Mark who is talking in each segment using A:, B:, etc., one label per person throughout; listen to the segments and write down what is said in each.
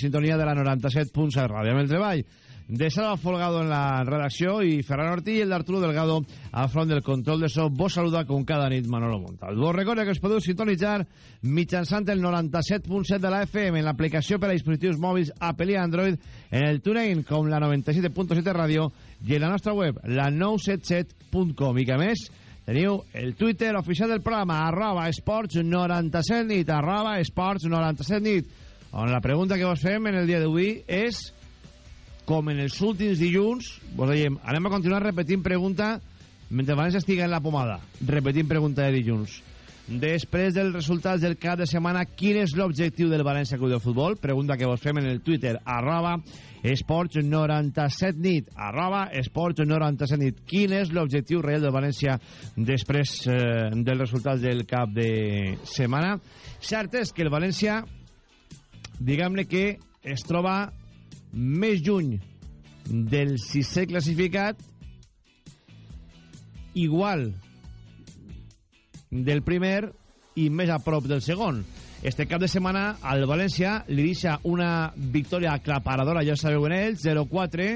A: sintonia de la 97.7 Ràdio amb el treball. De Salva Folgado en la redacció i Ferran Ortí i el d'Arturo Delgado al front del control de so. Vos saluda com cada nit Manolo Montal. Vos recorda que us podeu sintonitzar mitjançant el 97.7 de la FM en l'aplicació per a dispositius mòbils Apple i Android en el TuneIn com la 97.7 Ràdio i en la nostra web la 977.com i que més teniu el Twitter oficial del programa arroba esports 97 nit arroba esports 97 nit on la pregunta que vos fem en el dia d'avui és com en els últims dilluns vos dèiem, anem a continuar repetint pregunta mentre abans estigui en la pomada. Repetint pregunta de dilluns. Després dels resultats del cap de setmana quin és l'objectiu del València Club de Futbol? Pregunta que vos fem en el Twitter arroba esports 97 nit. Arroba esports 97 nit. Quin és l'objectiu real del València després eh, dels resultats del cap de setmana? Cert és que el València diguem-ne que es troba més lluny del sisè classificat igual del primer i més a prop del segon. Este cap de setmana al València li deixa una victòria aclaparadora ja sabeu en ells 0-4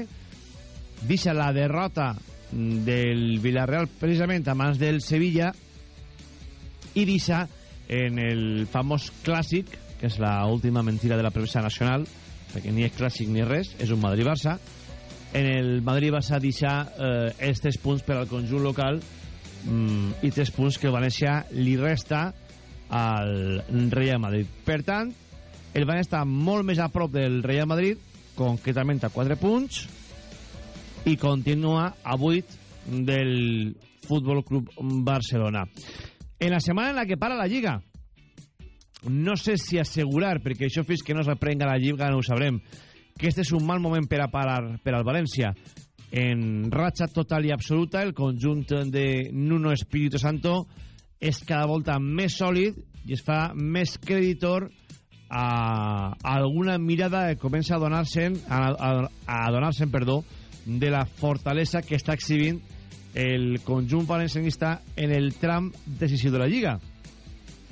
A: deixa la derrota del Villarreal precisament a mans del Sevilla i deixa en el famós clàssic que és la última mentira de la premsa nacional perquè ni és clàssic ni res és un Madrid-Barça. En el Madrid-Barça deixa eh, els 3 punts per al conjunt local mm, i 3 punts que el València li resta al Real Madrid. Per tant el València està molt més a prop del Real Madrid concretament a 4 punts i continua a 8 del Futbol Club Barcelona. En la setmana en la que para la Lliga no sé si assegurar, perquè això fins que no s'aprenga la lliga no ho sabrem, que este és un mal moment per a parar per al València. En ratxa total i absoluta, el conjunt de Nuno Espíritu Santo és cada volta més sòlid i es fa més creditor a, alguna mirada que comença a donar-se'n a, a, a donar-se'n, perdó, de la fortalesa que està exhibint el conjunt valencianista en el tram decisiu de la Lliga.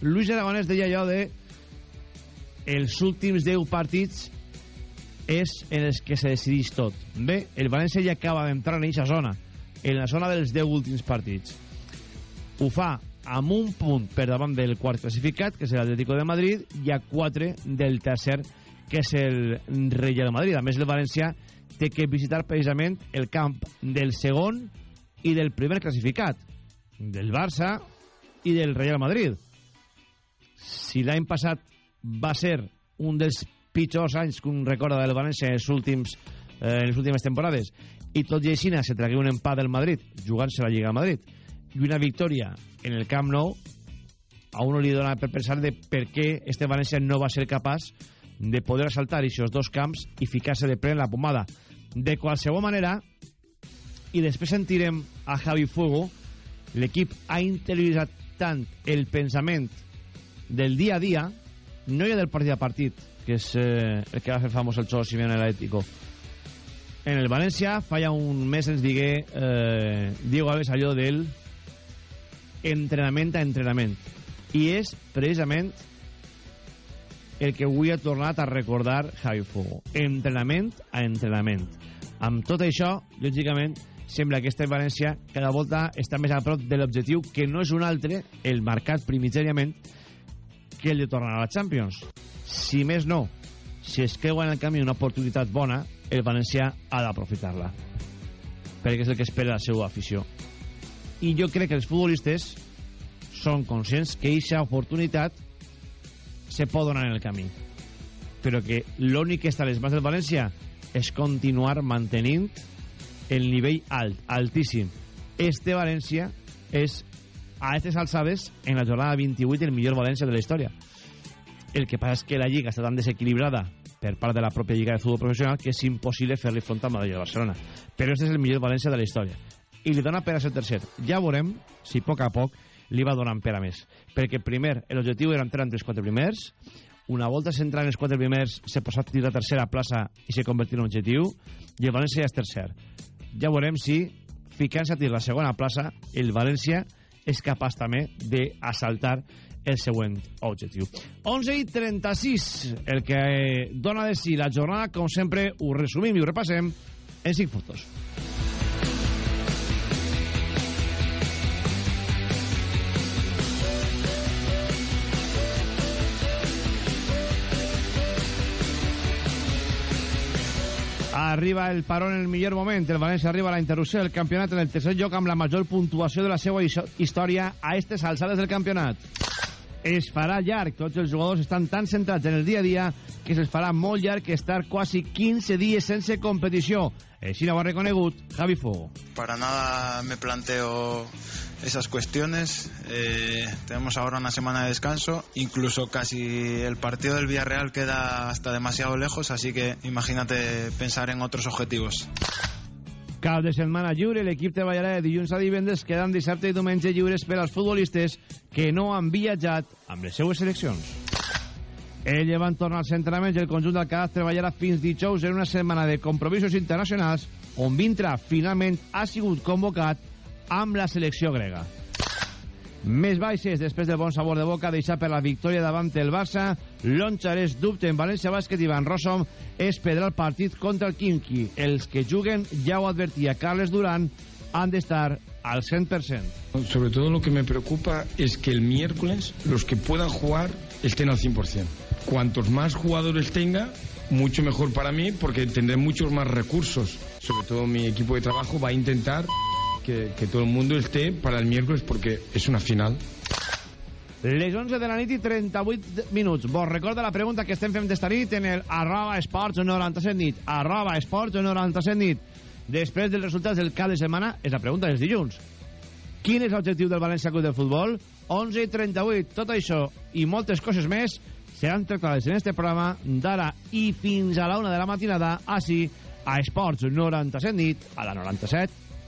A: Luis Aragonès deia allò de els últims 10 partits és en els que se decidís tot. Bé, el València ja acaba d'entrar en aquesta zona, en la zona dels 10 últims partits. Ho fa amb un punt per davant del quart classificat, que és l'Atlético de Madrid, i a 4 del tercer, que és el Real Madrid. A més, el València té que visitar precisament el camp del segon i del primer classificat, del Barça i del Real Madrid si l'any passat va ser un dels pitjors anys que un recorda del València en les, últims, eh, en les últimes temporades i tot i així se tragué un empat del Madrid jugant-se la Lliga a Madrid i una victòria en el Camp Nou a uno li dona per pensar de per què este València no va ser capaç de poder assaltar aquests dos camps i ficar-se de ple en la pomada. De qualsevol manera i després sentirem a Javi Fuego l'equip ha interioritzat tant el pensament del dia a dia, no hi ha del partit a partit, que és eh, el que va fer famós el Cholo Simeone l'Atlético. En el València, falla un mes ens digué eh, Diego Alves allò del entrenament a entrenament. I és precisament el que avui ha tornat a recordar Javi Fuego. Entrenament a entrenament. Amb tot això, lògicament, sembla que este València cada volta està més a prop de l'objectiu que no és un altre, el marcat primigèriament, el de tornar a la Champions. Si més no, si es creua en el camí una oportunitat bona, el València ha d'aprofitar-la. Perquè és el que espera la seva afició. I jo crec que els futbolistes són conscients que aquesta oportunitat se pot donar en el camí. Però que l'únic que està a les mans del València és continuar mantenint el nivell alt, altíssim. Este València és a aquestes alçades, en la jornada 28, el millor València de la història. El que passa és que la Lliga està tan desequilibrada per part de la pròpia Lliga de Futbol Professional que és impossible fer-li front al Madrid de Barcelona. Però este és el millor València de la història. I li dona per a ser tercer. Ja veurem si a poc a poc li va donant per a més. Perquè primer, l'objectiu era entrar entre els quatre primers, una volta s'entra en els quatre primers, se posa a tirar tercera plaça i se convertir en objectiu, i el València ja és tercer. Ja veurem si, ficant-se a la segona plaça, el València és capaç també d'assaltar el següent objectiu. 11 i 36, el que dona de si la jornada, com sempre, ho resumim i ho repassem en 5 fotos. Arriba el parón en el millor moment. El València arriba a la interrupció del campionat en el tercer lloc amb la major puntuació de la seva història a aquestes alçades del campionat. Es farà llarg. Tots els jugadors estan tan centrats en el dia a dia que se'ls farà molt llarg estar quasi 15 dies sense competició. Així ho ha reconegut Javi Fogo.
B: Para nada me planteo esas cuestiones. Eh, tenemos ahora una semana de descanso. Incluso casi el partido del Villarreal queda hasta demasiado lejos, así que imagínate pensar en otros objetivos.
A: Cap de setmana lliure, l'equip treballarà de dilluns a divendres, quedant dissabte i diumenge lliures per als futbolistes que no han viatjat amb les seues seleccions. El Llevant torna als entrenaments i el conjunt del Cadaz treballarà fins dijous en una setmana de compromisos internacionals on Vintra finalment ha sigut convocat amb la selecció grega. Més baixes després del bon sabor de boca deixat per la victòria davant el Barça. L'Onxarès dubte en València Bàsquet i Van Rossum es pedrà el partit contra el Quimqui. Els que juguen, ja ho advertia Carles Durán, han d'estar al 100%.
C: Sobre todo lo que me preocupa es que el miércoles los que puedan jugar estén al 100%. Cuantos más jugadores tenga, mucho mejor para mí porque tendré muchos más recursos. Sobre todo mi equipo de trabajo va a intentar que, que todo el mundo esté para el miércoles porque es una final.
A: Les 11 de la nit i 38 minuts. Vos recorda la pregunta que estem fent d'esta nit en el arroba esports 97 nit. Arroba esports 97 nit. Després dels resultats del cap de setmana, és la pregunta dels dilluns. Quin és l'objectiu del València Club de Futbol? 11 i 38. Tot això i moltes coses més seran tractades en este programa d'ara i fins a la una de la matinada, així a Esports 97 nit, a la 97.7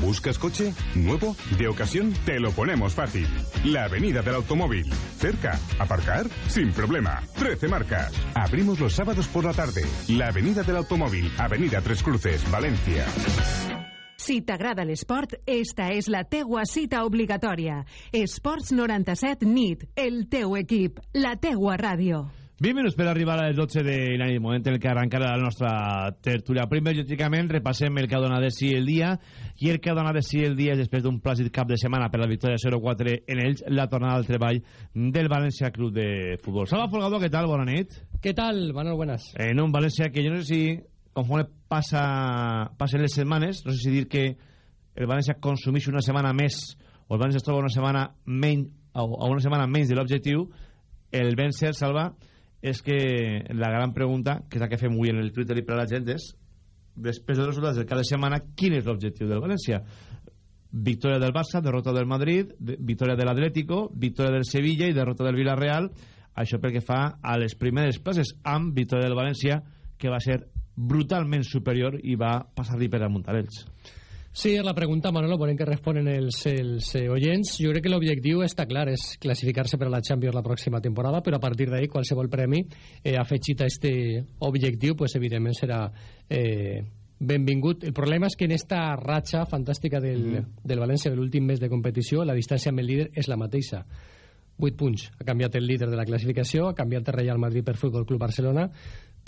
D: ¿Buscas coche? ¿Nuevo? ¿De ocasión? Te lo ponemos fácil. La Avenida del Automóvil. Cerca. ¿Aparcar? Sin problema. 13 marcas. Abrimos los sábados por la tarde. La Avenida del Automóvil. Avenida Tres Cruces, Valencia.
E: Si t'agrada l'esport, esta és la teua cita obligatòria. Esports 97 NIT, el teu equip, la teua ràdio.
A: 20 minuts per arribar a les 12 de la nit, moment en què arrencarà la nostra tertúlia. Primer, lògicament, repassem el que ha donat de si el dia, i el que ha donat de si el dia és després d'un plàcid cap de setmana per la victòria 0-4 en ells, la tornada al treball del València Club de Futbol. Salva Folgado, què tal? Bona nit.
F: ¿Qué tal, Manuel? Buenas.
A: En un València que jo no sé si, conforme passa, passen les setmanes, no sé si dir que el València consumeix una setmana més o el València es troba una setmana menys o una setmana menys de l'objectiu, el vèncer, Salva, és que la gran pregunta, que és la que fem avui en el Twitter i per a la gent, és després dels resultats del cada setmana, quin és l'objectiu del València? Victòria del Barça, derrota del Madrid, victòria de l'Atlético, victòria del Sevilla i derrota del Villarreal. Això pel que fa a les primeres places, amb victòria del València, que va ser brutalment superior i va passar-li per amuntar ells.
F: Sí, és la pregunta, Manolo, volem que responen els, els eh, oients. Jo crec que l'objectiu està clar, és classificar-se per a la Champions la pròxima temporada, però a partir d'ahí qualsevol premi eh, afegit a este objectiu, pues, evidentment serà eh, benvingut. El problema és que en esta ratxa fantàstica del, mm -hmm. del València de l'últim mes de competició, la distància amb el líder és la mateixa. 8 punts. Ha canviat el líder de la classificació, ha canviat el Real Madrid per Futbol Club Barcelona,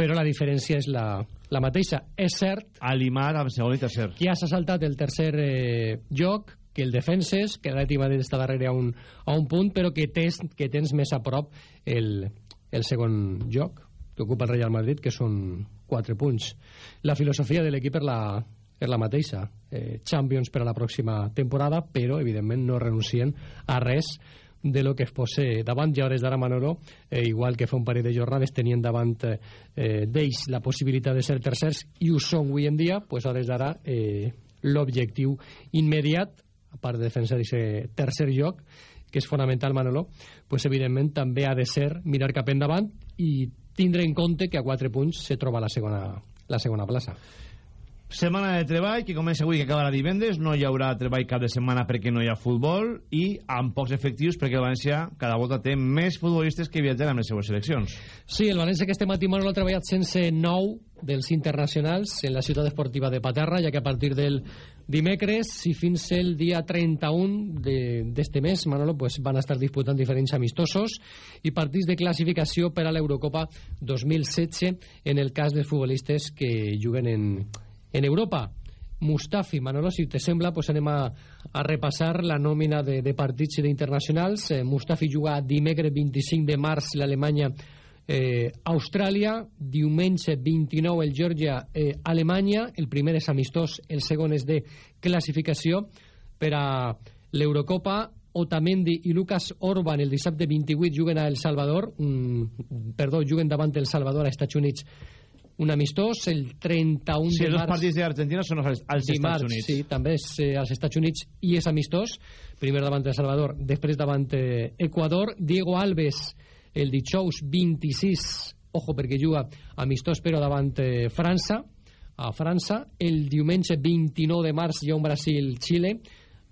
F: però la diferència és la, la mateixa. És cert...
A: Alimat amb segon i tercer.
F: Que has saltat el tercer eh, lloc, que el defenses, que l'Atleti Madrid està darrere a un, a un punt, però que tens, que tens més a prop el, el segon lloc que ocupa el Real Madrid, que són 4 punts. La filosofia de l'equip és la, és la mateixa. Eh, Champions per a la pròxima temporada, però, evidentment, no renuncien a res de lo que es posa davant i a hores d'ara Manolo, eh, igual que fa un parell de jornades tenien davant eh, d'ells la possibilitat de ser tercers i ho són avui en dia, pues hores d'ara eh, l'objectiu immediat a part de defensar aquest tercer lloc que és fonamental Manolo, pues evidentment també ha de ser mirar cap endavant i tindre en compte que a 4 punts se troba la segona, la segona plaça.
A: Setmana de treball que comença avui que acabarà divendres. No hi haurà treball cap de setmana perquè no hi ha futbol i amb pocs efectius perquè el València cada volta té més futbolistes que viatgen amb les seues seleccions.
F: Sí, el València que este matí Manolo ha treballat sense nou dels internacionals en la ciutat esportiva de Paterra ja que a partir del dimecres i fins el dia 31 d'este mes Manolo pues, van estar disputant diferents amistosos i partits de classificació per a l'Eurocopa 2016 en el cas dels futbolistes que juguen en en Europa, Mustafi, Manolo, si te sembla, pues anem a, a repassar la nòmina de, de partits i d'internacionals. Eh, Mustafi juga dimecres 25 de març l'Alemanya eh, Austràlia, diumenge 29 el Georgia eh, Alemanya, el primer és amistós, el segon és de classificació per a l'Eurocopa Otamendi i Lucas Orban el dissabte 28 juguen a El Salvador mm, perdó, juguen davant El Salvador a Estats Units un amistós el 31
A: sí,
F: de març.
A: els partits d'Argentina són als, als
F: dimarts,
A: Estats Units.
F: Sí, també és eh, als Estats Units i és amistós. Primer davant de Salvador, després davant eh, Equador. Diego Alves, el dijous 26, ojo perquè juga amistós però davant eh, França, a França. El diumenge 29 de març hi ha un Brasil-Xile,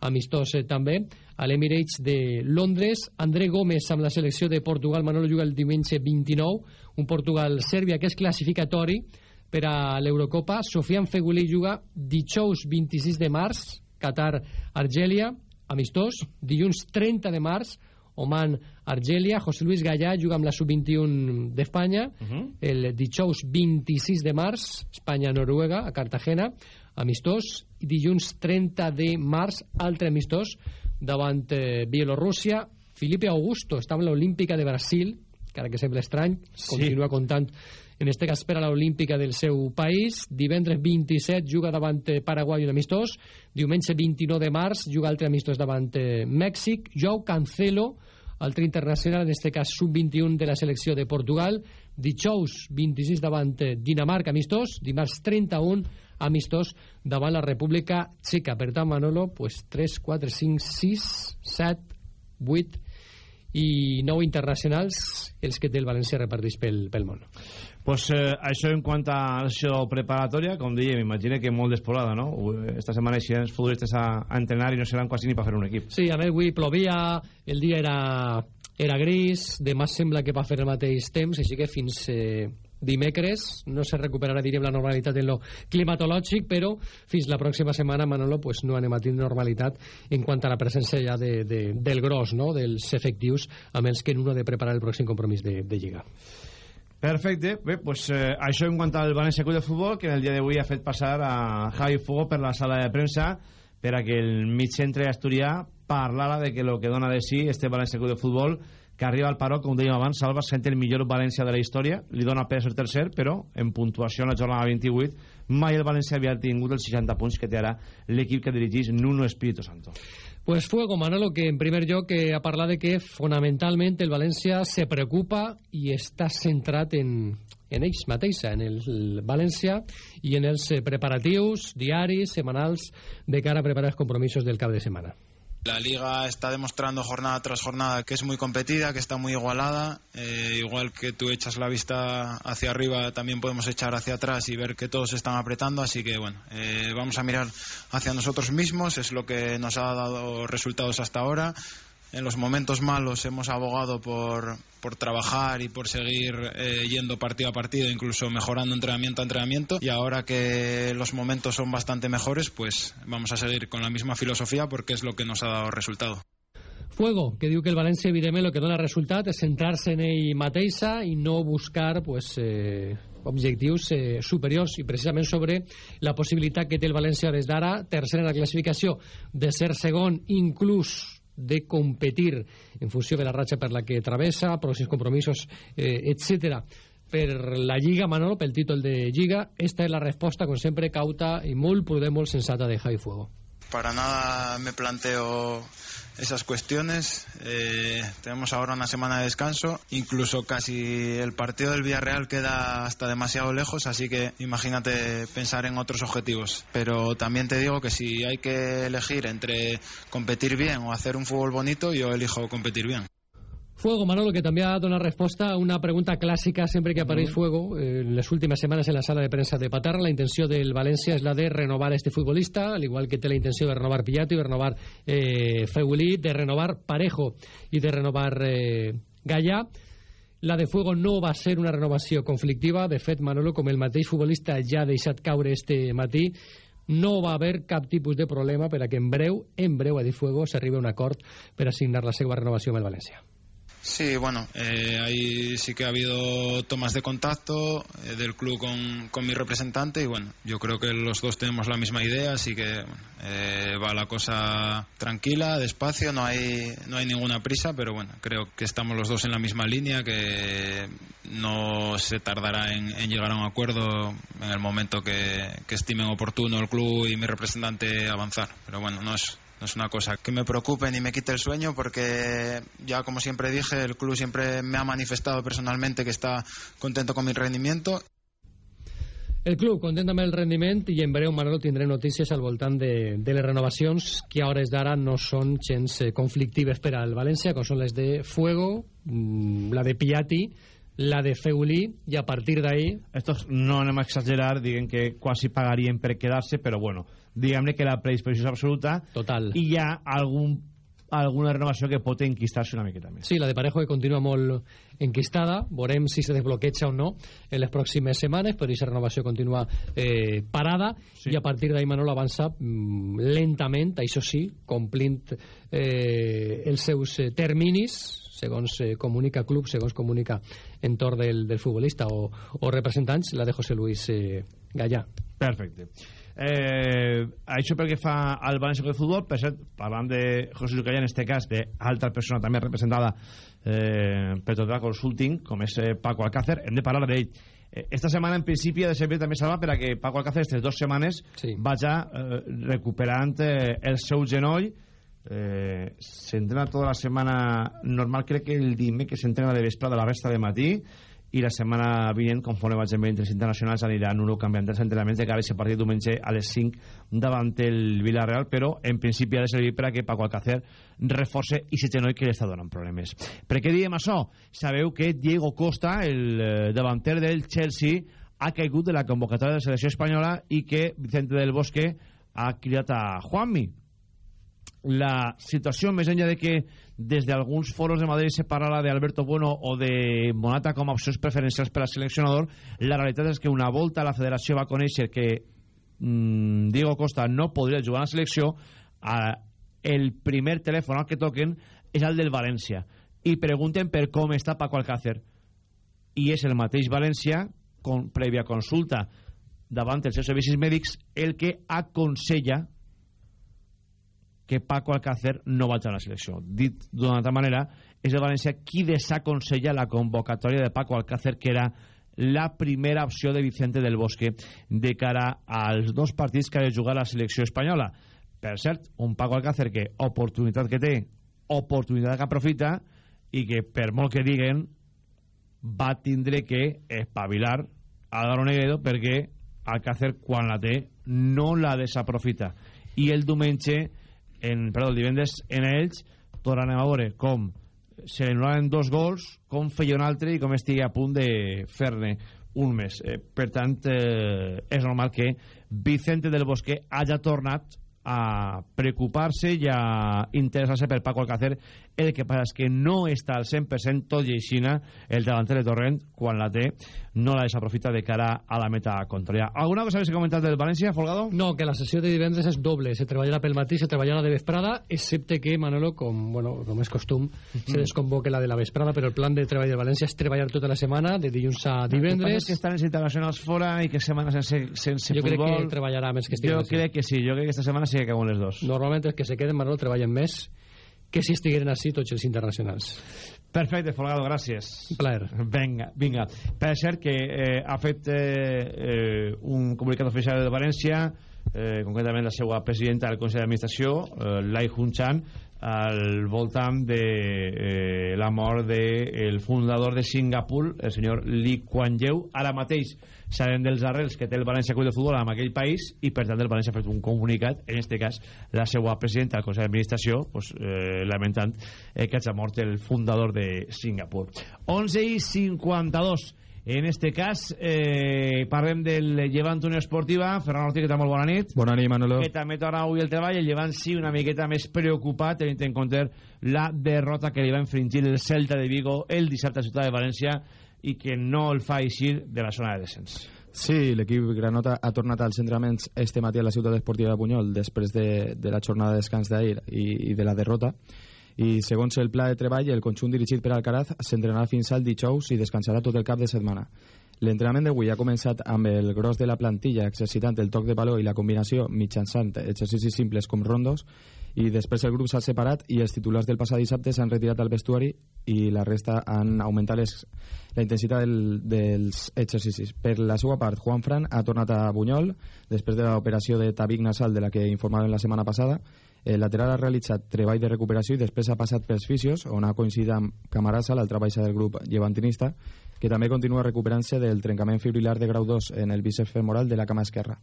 F: amistós eh, també a l'Emirates de Londres. André Gómez amb la selecció de Portugal. Manolo juga el diumenge 29. Un Portugal-Sèrbia que és classificatori per a l'Eurocopa. Sofian Fegulí juga dijous 26 de març. Qatar-Argèlia. Amistós. Dilluns 30 de març. Oman, Argèlia. José Luis Gallà juga amb la sub-21 d'Espanya. Uh -huh. El dijous 26 de març. Espanya-Noruega, a Cartagena. Amistós. I dilluns 30 de març, altre amistós davant eh, Bielorússia. Felipe Augusto estava en l'Olímpica de Brasil, que ara que sembla estrany, sí. continua comptant en este cas per a l'Olímpica del seu país. Divendres 27 juga davant eh, Paraguai un amistós. Diumenge 29 de març juga altre amistós davant eh, Mèxic. Joao Cancelo, altre internacional, en este cas sub-21 de la selecció de Portugal. Dijous 26 davant eh, Dinamarca amistós. Dimarts 31 amistós davant la República Txeca. Per tant, Manolo, pues 3, 4, 5, 6, 7, 8 i 9 internacionals els que té el València repartits pel, pel món.
A: Pues eh, això en quant a l'acció preparatòria, com deia, m'imagino que molt despoblada, no? Esta setmana hi els futbolistes a, a entrenar i no seran quasi ni per fer un equip.
F: Sí, a més, avui plovia, el dia era, era gris, demà sembla que va fer el mateix temps, així que fins eh, dimecres no se recuperarà, diríem, la normalitat en lo climatològic, però fins la pròxima setmana, Manolo, pues, no anem a tenir normalitat en quant a la presència ja de, de, del gros, no?, dels efectius amb els que no ha de preparar el pròxim compromís de, de Lliga.
A: Perfecte, bé, pues, eh, això en quant al València Club de Futbol, que en el dia d'avui ha fet passar a Javi Fuego per la sala de premsa per a que el mig centre asturià parlara de que lo que dona de sí este València Club de Futbol que arriba al Paró, com dèiem abans, Salva sent el millor València de la història, li dona per ser tercer, però en puntuació en la jornada 28 mai el València havia tingut els 60 punts que té ara l'equip que dirigís Nuno Espíritu Santo.
F: Pues Fuego Manolo, que en primer lloc eh, ha parlat de que fonamentalment el València se preocupa i està centrat en, en ells mateixa, en el, el València i en els eh, preparatius diaris, setmanals, de cara a preparar els compromisos del cap de setmana.
B: La liga está demostrando jornada tras jornada que es muy competida, que está muy igualada. Eh, igual que tú echas la vista hacia arriba, también podemos echar hacia atrás y ver que todos están apretando. Así que bueno, eh, vamos a mirar hacia nosotros mismos, es lo que nos ha dado resultados hasta ahora. En los momentos malos hemos abogado por, por trabajar y por seguir eh, yendo partido a partido, incluso mejorando entrenamiento a entrenamiento. Y ahora que los momentos son bastante mejores, pues vamos a seguir con la misma filosofía porque es lo que nos ha dado resultado.
F: Fuego, que diu que el València, evidentment, el que dona resultat és centrar-se en ell mateixa i no buscar pues, eh, objectius eh, superiors i precisament sobre la possibilitat que té el València des d'ara, tercer en la classificació, de ser segon, inclús de competir en funció de la ratxa per la que travessa, pròxims compromisos, eh, etc. Per la Lliga, Manolo, pel títol de Lliga, esta és la resposta, com sempre, cauta i molt prudent, molt sensata de Javi Fuego.
B: Para nada me planteo esas cuestiones. Eh, tenemos ahora una semana de descanso. Incluso casi el partido del Villarreal queda hasta demasiado lejos, así que imagínate pensar en otros objetivos. Pero también te digo que si hay que elegir entre competir bien o hacer un fútbol bonito, yo elijo competir bien.
F: Fuego, Manolo, que també ha donat resposta a una pregunta clàssica sempre que apareix Fuego eh, en les últimes setmanes en la sala de premsa de Patarra. La intenció del València és la de renovar este futbolista, al igual que té la intenció de renovar Pillato i de renovar eh, Feulí, de renovar Parejo i de renovar eh, Gallà. La de Fuego no va ser una renovació conflictiva. De fet, Manolo, com el mateix futbolista ja ha deixat caure este matí, no va haver cap tipus de problema per a que en breu, en breu, a dir Fuego, s'arribi a un acord per assignar la seva renovació amb el València.
B: Sí, bueno, eh, ahí sí que ha habido tomas de contacto eh, del club con, con, mi representante y bueno, yo creo que los dos tenemos la misma idea, así que eh, va la cosa tranquila, despacio, no hay, no hay ninguna prisa, pero bueno, creo que estamos los dos en la misma línea, que no se tardará en, en llegar a un acuerdo en el momento que, que estimen oportuno el club y mi representante avanzar, pero bueno, no es no es una cosa que me preocupe ni me quite el sueño porque ya como siempre dije el club siempre me ha manifestado personalmente que está contento con mi rendimiento.
F: El club content amb el rendiment i en breu Manolo tindré notícies al voltant de, de les renovacions que a hores d'ara no són gens eh, conflictives per al València com són les de Fuego mm, la de Piatti la de Feulí i a partir d'ahí
A: estos no anem a exagerar diguen que quasi pagarien per quedar-se però bueno diguem-ne que la predisposició és absoluta
F: Total.
A: i hi ha algun, alguna renovació que pot enquistar-se una miqueta més.
F: Sí, la de Parejo que continua molt enquistada, veurem si se desbloqueja o no en les pròximes setmanes, però aquesta renovació continua eh, parada sí. i a partir d'ahir Manolo avança mm, lentament, això sí, complint eh, els seus eh, terminis, segons eh, comunica club, segons comunica entorn del, del futbolista o, o representants, la de José Luis eh, Gallà.
A: Perfecte. Eh, això pel que fa al València de Futbol per cert, parlant de José Luis Gallà en este cas d'altra persona també representada eh, per tot el consulting com és eh, Paco Alcácer. Hem de parlar d'ell. Eh, esta setmana en principi ha de servir també salva per a que Paco Alcácer aquestes dues setmanes
F: sí.
A: vaja eh, recuperant eh, el seu genoll. Eh, s'entrena tota la setmana normal crec que el dimecres que s'entrena de vesprada la resta de matí i la setmana vinent, conforme vaig en entre internacionals, aniran un canviant els entrenaments de cara a aquest partit diumenge a les 5 davant el Villarreal, però en principi ha de servir per a que Paco Alcácer reforce i se genoll que li està donant problemes. Per què diem això? Sabeu que Diego Costa, el eh, davanter del Chelsea, ha caigut de la convocatòria de la selecció espanyola i que Vicente del Bosque ha cridat a Juanmi. La situació, més enllà de que des d'alguns foros de Madrid se parla de Alberto Bueno o de Monata com a opcions preferencials per al seleccionador, la realitat és que una volta la federació va conèixer que mmm, Diego Costa no podria jugar a la selecció, a, el primer telèfon al que toquen és el del València. I pregunten per com està Paco Alcácer. I és el mateix València con, prèvia consulta davant els seus servicis mèdics el que aconsella que Paco Alcácer no vagi a la selecció. Dit d'una altra manera, és el València qui desaconsella la convocatòria de Paco Alcácer, que era la primera opció de Vicente del Bosque de cara als dos partits que ha de jugar la selecció espanyola. Per cert, un Paco Alcácer que oportunitat que té, oportunitat que aprofita i que per molt que diguen va tindre que espavilar Álvaro Negredo perquè Alcácer quan la té no la desaprofita i el diumenge en, perdó, el divendres en ells tornem a veure com se li dos gols, com feia un altre i com estigui a punt de fer-ne un mes. Eh, per tant, eh, és normal que Vicente del Bosque hagi tornat a preocupar-se i a interessar-se per Paco Alcácer el que passa és que no està al 100% tot i aixina el davanter de Torrent quan la té no la desaprofita de cara a la meta contrària. Alguna cosa més que comentat del València, Folgado?
F: No, que la sessió de divendres és doble. Se treballarà pel matí, se treballarà de vesprada excepte que, Manolo, com, bueno, com és costum mm -hmm. se desconvoque la de la vesprada però el plan de treball de València és treballar tota la setmana de dilluns a divendres.
A: que estan els internacionals fora i que setmana sense, sense
F: jo
A: futbol
F: crec que treballarà més que
A: jo crec que sí, jo crec que esta setmana sí que cauen les dos.
F: Normalment els que se queden, Manolo, treballen més que si estigueren així tots els internacionals.
A: Perfecte, Folgado, gràcies.
F: Un plaer.
A: Vinga, vinga. Per cert que eh, ha fet eh, eh, un comunicat oficial de València, eh, concretament la seva presidenta del Consell d'Administració, eh, Lai Hun-chan, al voltant de eh, la mort del de fundador de Singapur, el senyor Lee Kuan Yew. Ara mateix sabem dels arrels que té el València Club de Futbol en aquell país i per tant el València ha fet un comunicat en este cas la seva presidenta del Consell d'Administració pues, eh, lamentant eh, que hagi mort el fundador de Singapur 11 i 52 en este cas eh, parlem del Llevant Unió Esportiva. Ferran Ortiz, que està molt bona nit.
G: Bona nit, Manolo.
A: Que també torna avui el treball. El Llevant sí una miqueta més preocupat tenint en compte la derrota que li va infringir el Celta de Vigo el dissabte a Ciutat de València i que no el fa eixir de la zona de descens.
G: Sí, l'equip Granota ha tornat als entrenaments este matí a la ciutat esportiva de Bunyol després de, de la jornada de descans d'ahir i, i de la derrota i segons el pla de treball el conjunt dirigit per Alcaraz s'entrenarà fins al dijous i descansarà tot el cap de setmana. L'entrenament d'avui ha començat amb el gros de la plantilla exercitant el toc de baló i la combinació mitjançant exercicis simples com rondos i després el grup s'ha separat i els titulars del passat dissabte s'han retirat al vestuari i la resta han augmentat les, la intensitat del, dels exercicis. Per la seva part, Juan Fran ha tornat a Bunyol després de l'operació de tabic nasal de la que informaven la setmana passada. El lateral ha realitzat treball de recuperació i després ha passat pels fisios, on ha coincidit amb Camarasa, l'altra baixa del grup llevantinista, que també continua recuperant-se del trencament fibrilar de grau 2 en el bíceps femoral de la cama esquerra.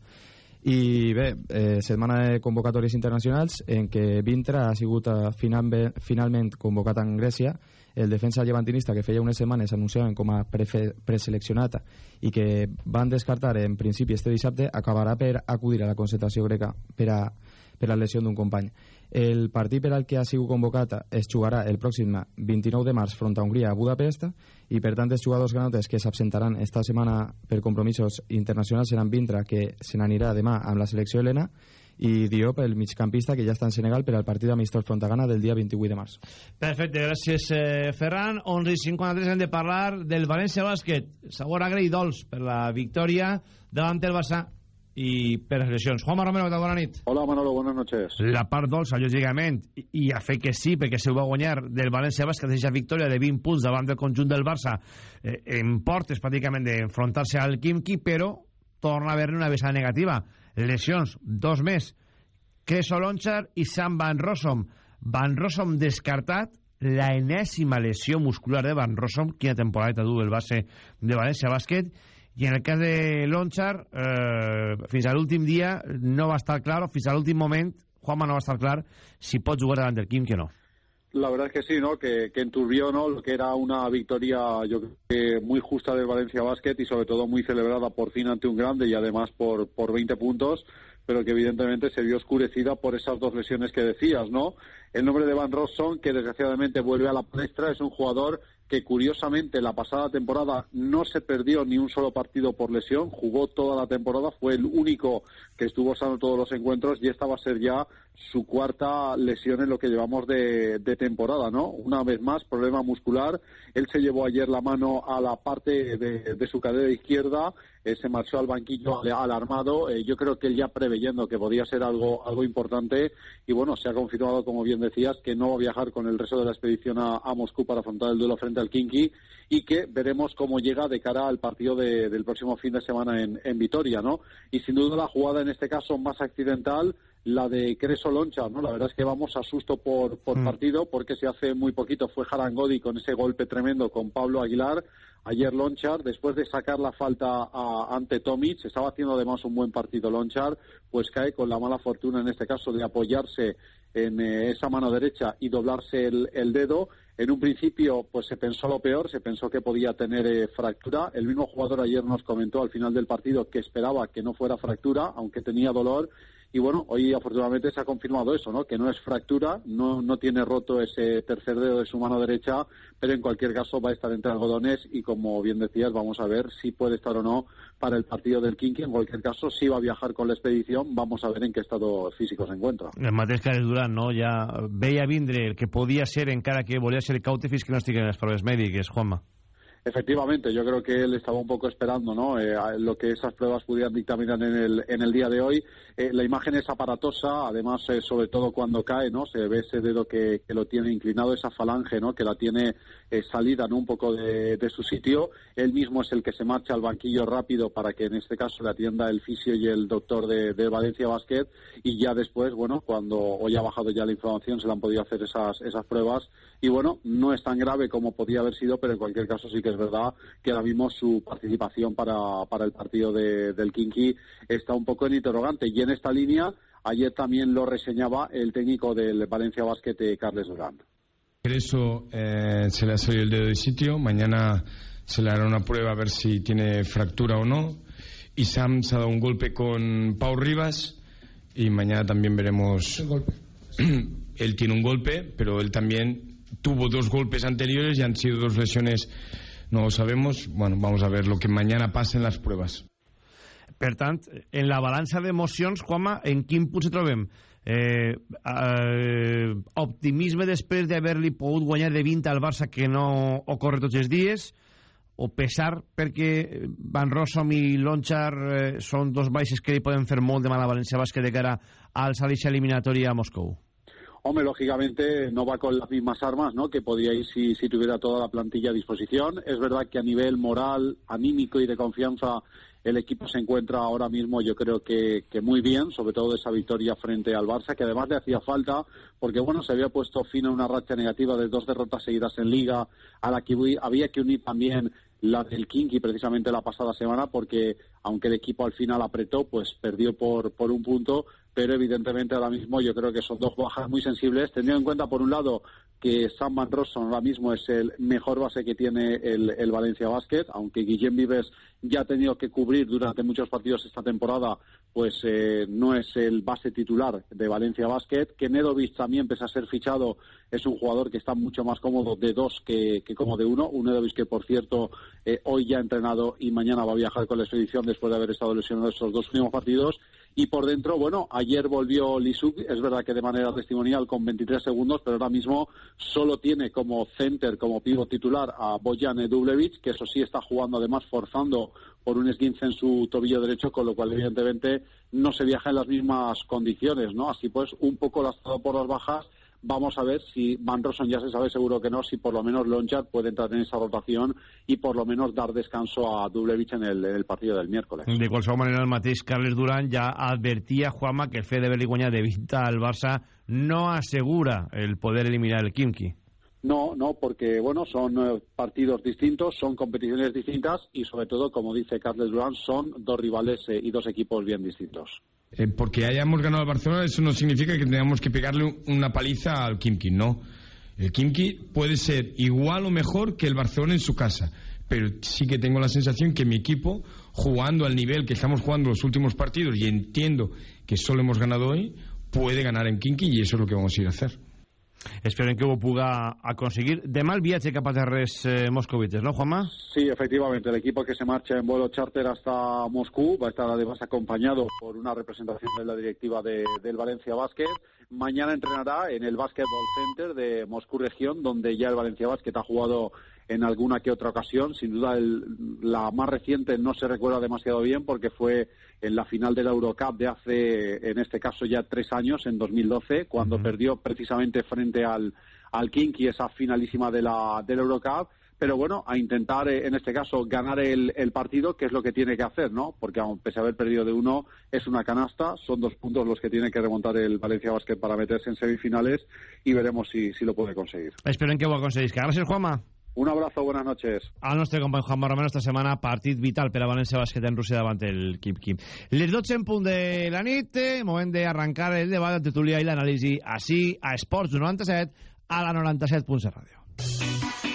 G: I bé, eh, setmana de convocatòries internacionals en què Vintra ha sigut eh, final, finalment convocat en Grècia el defensa llevantinista que feia unes setmanes anunciaven com a preseleccionat i que van descartar en principi este dissabte acabarà per acudir a la concentració greca per a, per a lesió d'un company el partit per al que ha sigut convocat es jugarà el pròxim 29 de març front a Hongria a Budapest i per tant els jugadors granotes que s'absentaran esta setmana per compromisos internacionals seran Vintra que se n'anirà demà amb la selecció helena i Diop, el migcampista que ja està en Senegal per al partit amistós front a Ghana del dia 28 de març.
A: Perfecte, gràcies eh, Ferran. 11 i 53 hem de parlar del València Bàsquet. Sabor agre i dolç per la victòria davant el Barça i per les lesions. Juanma Romero, bona nit.
H: Hola Manolo, buenas noches.
A: La part dolça, lògicament, i, a fer que sí, perquè se ho va guanyar del València Bàsquet, aquesta victòria de 20 punts davant del conjunt del Barça, eh, en portes pràcticament d'enfrontar-se al Quimqui, però torna a haver-ne una vessada negativa. Lesions, dos més. Creso Lonchar i Sam Van Rossum. Van Rossum descartat, la enèsima lesió muscular de Van Rossum, quina temporada du el base de València Bàsquet, i en el cas de Lonchar eh, fins a l'últim dia no va estar clar, fins a l'últim moment Juanma no va estar clar si pot jugar davant del Quim que no
H: La verdad es que sí, ¿no? Que, que ¿no? Lo que era una victoria, yo creo que muy justa del Valencia Basket y sobre todo muy celebrada por fin ante un grande y además por, por 20 puntos, pero que evidentemente se vio oscurecida por esas dos lesiones que decías, ¿no? El nombre de Van Rosson, que desgraciadamente vuelve a la palestra, es un jugador que curiosamente la pasada temporada no se perdió ni un solo partido por lesión, jugó toda la temporada, fue el único que estuvo sano todos los encuentros y esta va a ser ya su cuarta lesión en lo que llevamos de, temporada, ¿no? Una vez más, problema muscular. Él se llevó ayer la mano a la parte de, su cadera izquierda, eh, se marchó al banquillo alarmado. Eh, yo creo que él ya preveyendo que podía ser algo, algo importante y bueno, se ha confirmado, como bien decías, que no va a viajar con el resto de la expedición a, Moscú para afrontar el duelo frente al Kinky y que veremos cómo llega de cara al partido del próximo fin de semana en, en Vitoria, ¿no? Y sin duda la jugada en este caso más accidental la de Creso Loncha, ¿no? La verdad es que vamos a susto por, por mm. partido, porque se hace muy poquito fue Jarangodi con ese golpe tremendo con Pablo Aguilar. Ayer Lonchar, después de sacar la falta ante Tomic, estaba haciendo además un buen partido Lonchar, pues cae con la mala fortuna en este caso de apoyarse en eh, esa mano derecha y doblarse el, dedo. En un principio, pues se pensó lo peor, se pensó que podía tener eh, fractura. El mismo jugador ayer nos comentó al final del partido que esperaba que no fuera fractura, aunque tenía dolor. Y bueno, hoy afortunadamente se ha confirmado eso, ¿no? Que no es fractura, no, no tiene roto ese tercer dedo de su mano derecha, pero en cualquier caso va a estar entre algodones y como bien decías, vamos a ver si puede estar o no para el partido del Kinky. En cualquier caso, si va a viajar con la expedición, vamos a ver en qué estado físico se encuentra.
A: El que Durant, no? Ja veia vindre el que podia ser encara que volia ser caute fins que no estiguen les proves mèdiques, Juanma.
H: Efectivamente, yo creo que él estaba un poco esperando ¿no? Eh, lo que esas pruebas pudieran dictaminar en el, en el día de hoy. Eh, la imagen es aparatosa, además, eh, sobre todo cuando cae, ¿no? se ve ese dedo que, que lo tiene inclinado, esa falange ¿no? que la tiene eh, salida ¿no? un poco de, de, su sitio. Él mismo es el que se marcha al banquillo rápido para que en este caso le atienda el fisio y el doctor de, de Valencia Basket. Y ya después, bueno, cuando hoy ha bajado ya la información, se le han podido hacer esas, esas pruebas. Y bueno, no es tan grave como podía haber sido, pero en cualquier caso sí que es verdad que ahora mismo su participación para, para el partido de, del Kinky está un poco en interrogante. Y en esta línea, ayer también lo reseñaba el técnico del Valencia Basket, Carles Durán.
C: Por eso eh, se le ha salido el dedo de sitio. Mañana se le hará una prueba a ver si tiene fractura o no. Y Sam se ha dado un golpe con Pau Rivas. Y mañana también veremos. él tiene un golpe, pero él también tuvo dos golpes anteriores y han sido dos lesiones no lo sabemos. Bueno, vamos a ver lo que mañana pasa en las pruebas.
A: Per tant, en la balança d'emocions, Juanma, en quin punt se trobem? Eh, eh, optimisme després d'haver-li pogut guanyar de 20 al Barça que no ocorre tots els dies o pesar perquè Van Rossum i Lonchar eh, són dos baixes que li poden fer molt de mal a València Bàsquet de cara al salix eliminatori a Moscou?
H: Hombre, lógicamente no va con las mismas armas ¿no? que podía ir si, si tuviera toda la plantilla a disposición. Es verdad que a nivel moral, anímico y de confianza el equipo se encuentra ahora mismo, yo creo que, que, muy bien, sobre todo esa victoria frente al Barça, que además le hacía falta, porque bueno, se había puesto fin a una racha negativa de dos derrotas seguidas en Liga, a la que había que unir también la del Kinky precisamente la pasada semana, porque aunque el equipo al final apretó, pues perdió por, por un punto, pero evidentemente ahora mismo yo creo que son dos bajas muy sensibles, teniendo en cuenta por un lado que Sam Van Rossum ahora mismo es el mejor base que tiene el, el Valencia Basket, aunque Guillem Vives ya ha tenido que cubrir durante muchos partidos esta temporada, pues eh, no es el base titular de Valencia Basket, que Nedovic también, pese a ser fichado, es un jugador que está mucho más cómodo de dos que, que como de uno, un Nedovic que por cierto eh, hoy ya ha entrenado y mañana va a viajar con la expedición después de haber estado lesionado estos dos últimos partidos, y por dentro, bueno, ayer volvió Lisuk, es verdad que de manera testimonial con 23 segundos, pero ahora mismo solo tiene como center, como pivo titular a Bojan Edublevic, que eso sí está jugando además forzando por un esguince en su tobillo derecho, con lo cual evidentemente no se viaja en las mismas condiciones, ¿no? Así pues, un poco lastrado por las bajas Vamos a ver si Van Rossum ya se sabe seguro que no, si por lo menos Lonchar puede entrar en esa rotación y por lo menos dar descanso a Dublevich en el, en el partido del miércoles.
A: De qualsevol manera, el mateix Carles Durán ja advertia, Juanma, que el fet d'haver-li guanyat de 20 al Barça no assegura el poder eliminar el Kimki.
H: No, no, porque bueno, son eh, partidos distintos, son competiciones distintas y sobre todo, como dice Carles Durán, son dos rivales eh, y dos equipos bien distintos.
C: Eh, porque hayamos ganado al Barcelona, eso no significa que tengamos que pegarle una paliza al Kimki, no. El Kimki puede ser igual o mejor que el Barcelona en su casa, pero sí que tengo la sensación que mi equipo, jugando al nivel que estamos jugando los últimos partidos, y entiendo que solo hemos ganado hoy, puede ganar en Kimki y eso es lo que vamos a ir a hacer.
A: Esperem que ho puga aconseguir. Demà el viatge cap a terres eh, moscovites, ¿no, Juanma?
H: Sí, efectivamente. El equipo que se marcha en vuelo charter hasta Moscú va a estar además acompañado por una representación de la directiva de, del Valencia Basket. Mañana entrenará en el Basketball Center de Moscú Región, donde ya el Valencia Basket ha jugado en alguna que otra ocasión. Sin duda, el, la más reciente no se recuerda demasiado bien porque fue en la final de la Eurocup de hace, en este caso, ya tres años, en 2012, cuando uh -huh. perdió precisamente frente al, al Kinky esa finalísima de la, de la Eurocup. Pero bueno, a intentar, eh, en este caso, ganar el, el, partido, que es lo que tiene que hacer, ¿no? Porque pese a haber perdido de uno, es una canasta, son dos puntos los que tiene que remontar el Valencia Basket para meterse en semifinales y veremos si, si lo puede conseguir.
A: Esperem que ho aconseguís. Gràcies, Juanma.
H: Un abrazo, buenas noches.
A: Al nostre company Juan Romero esta setmana, partit vital per a València Bàsquet en Rússia davant el Kim-Kim. Les 12 en punt de la nit, moment d'arrencar el debat, de tertúlia i l'anàlisi així a Esports 97 a la 97.7 Ràdio.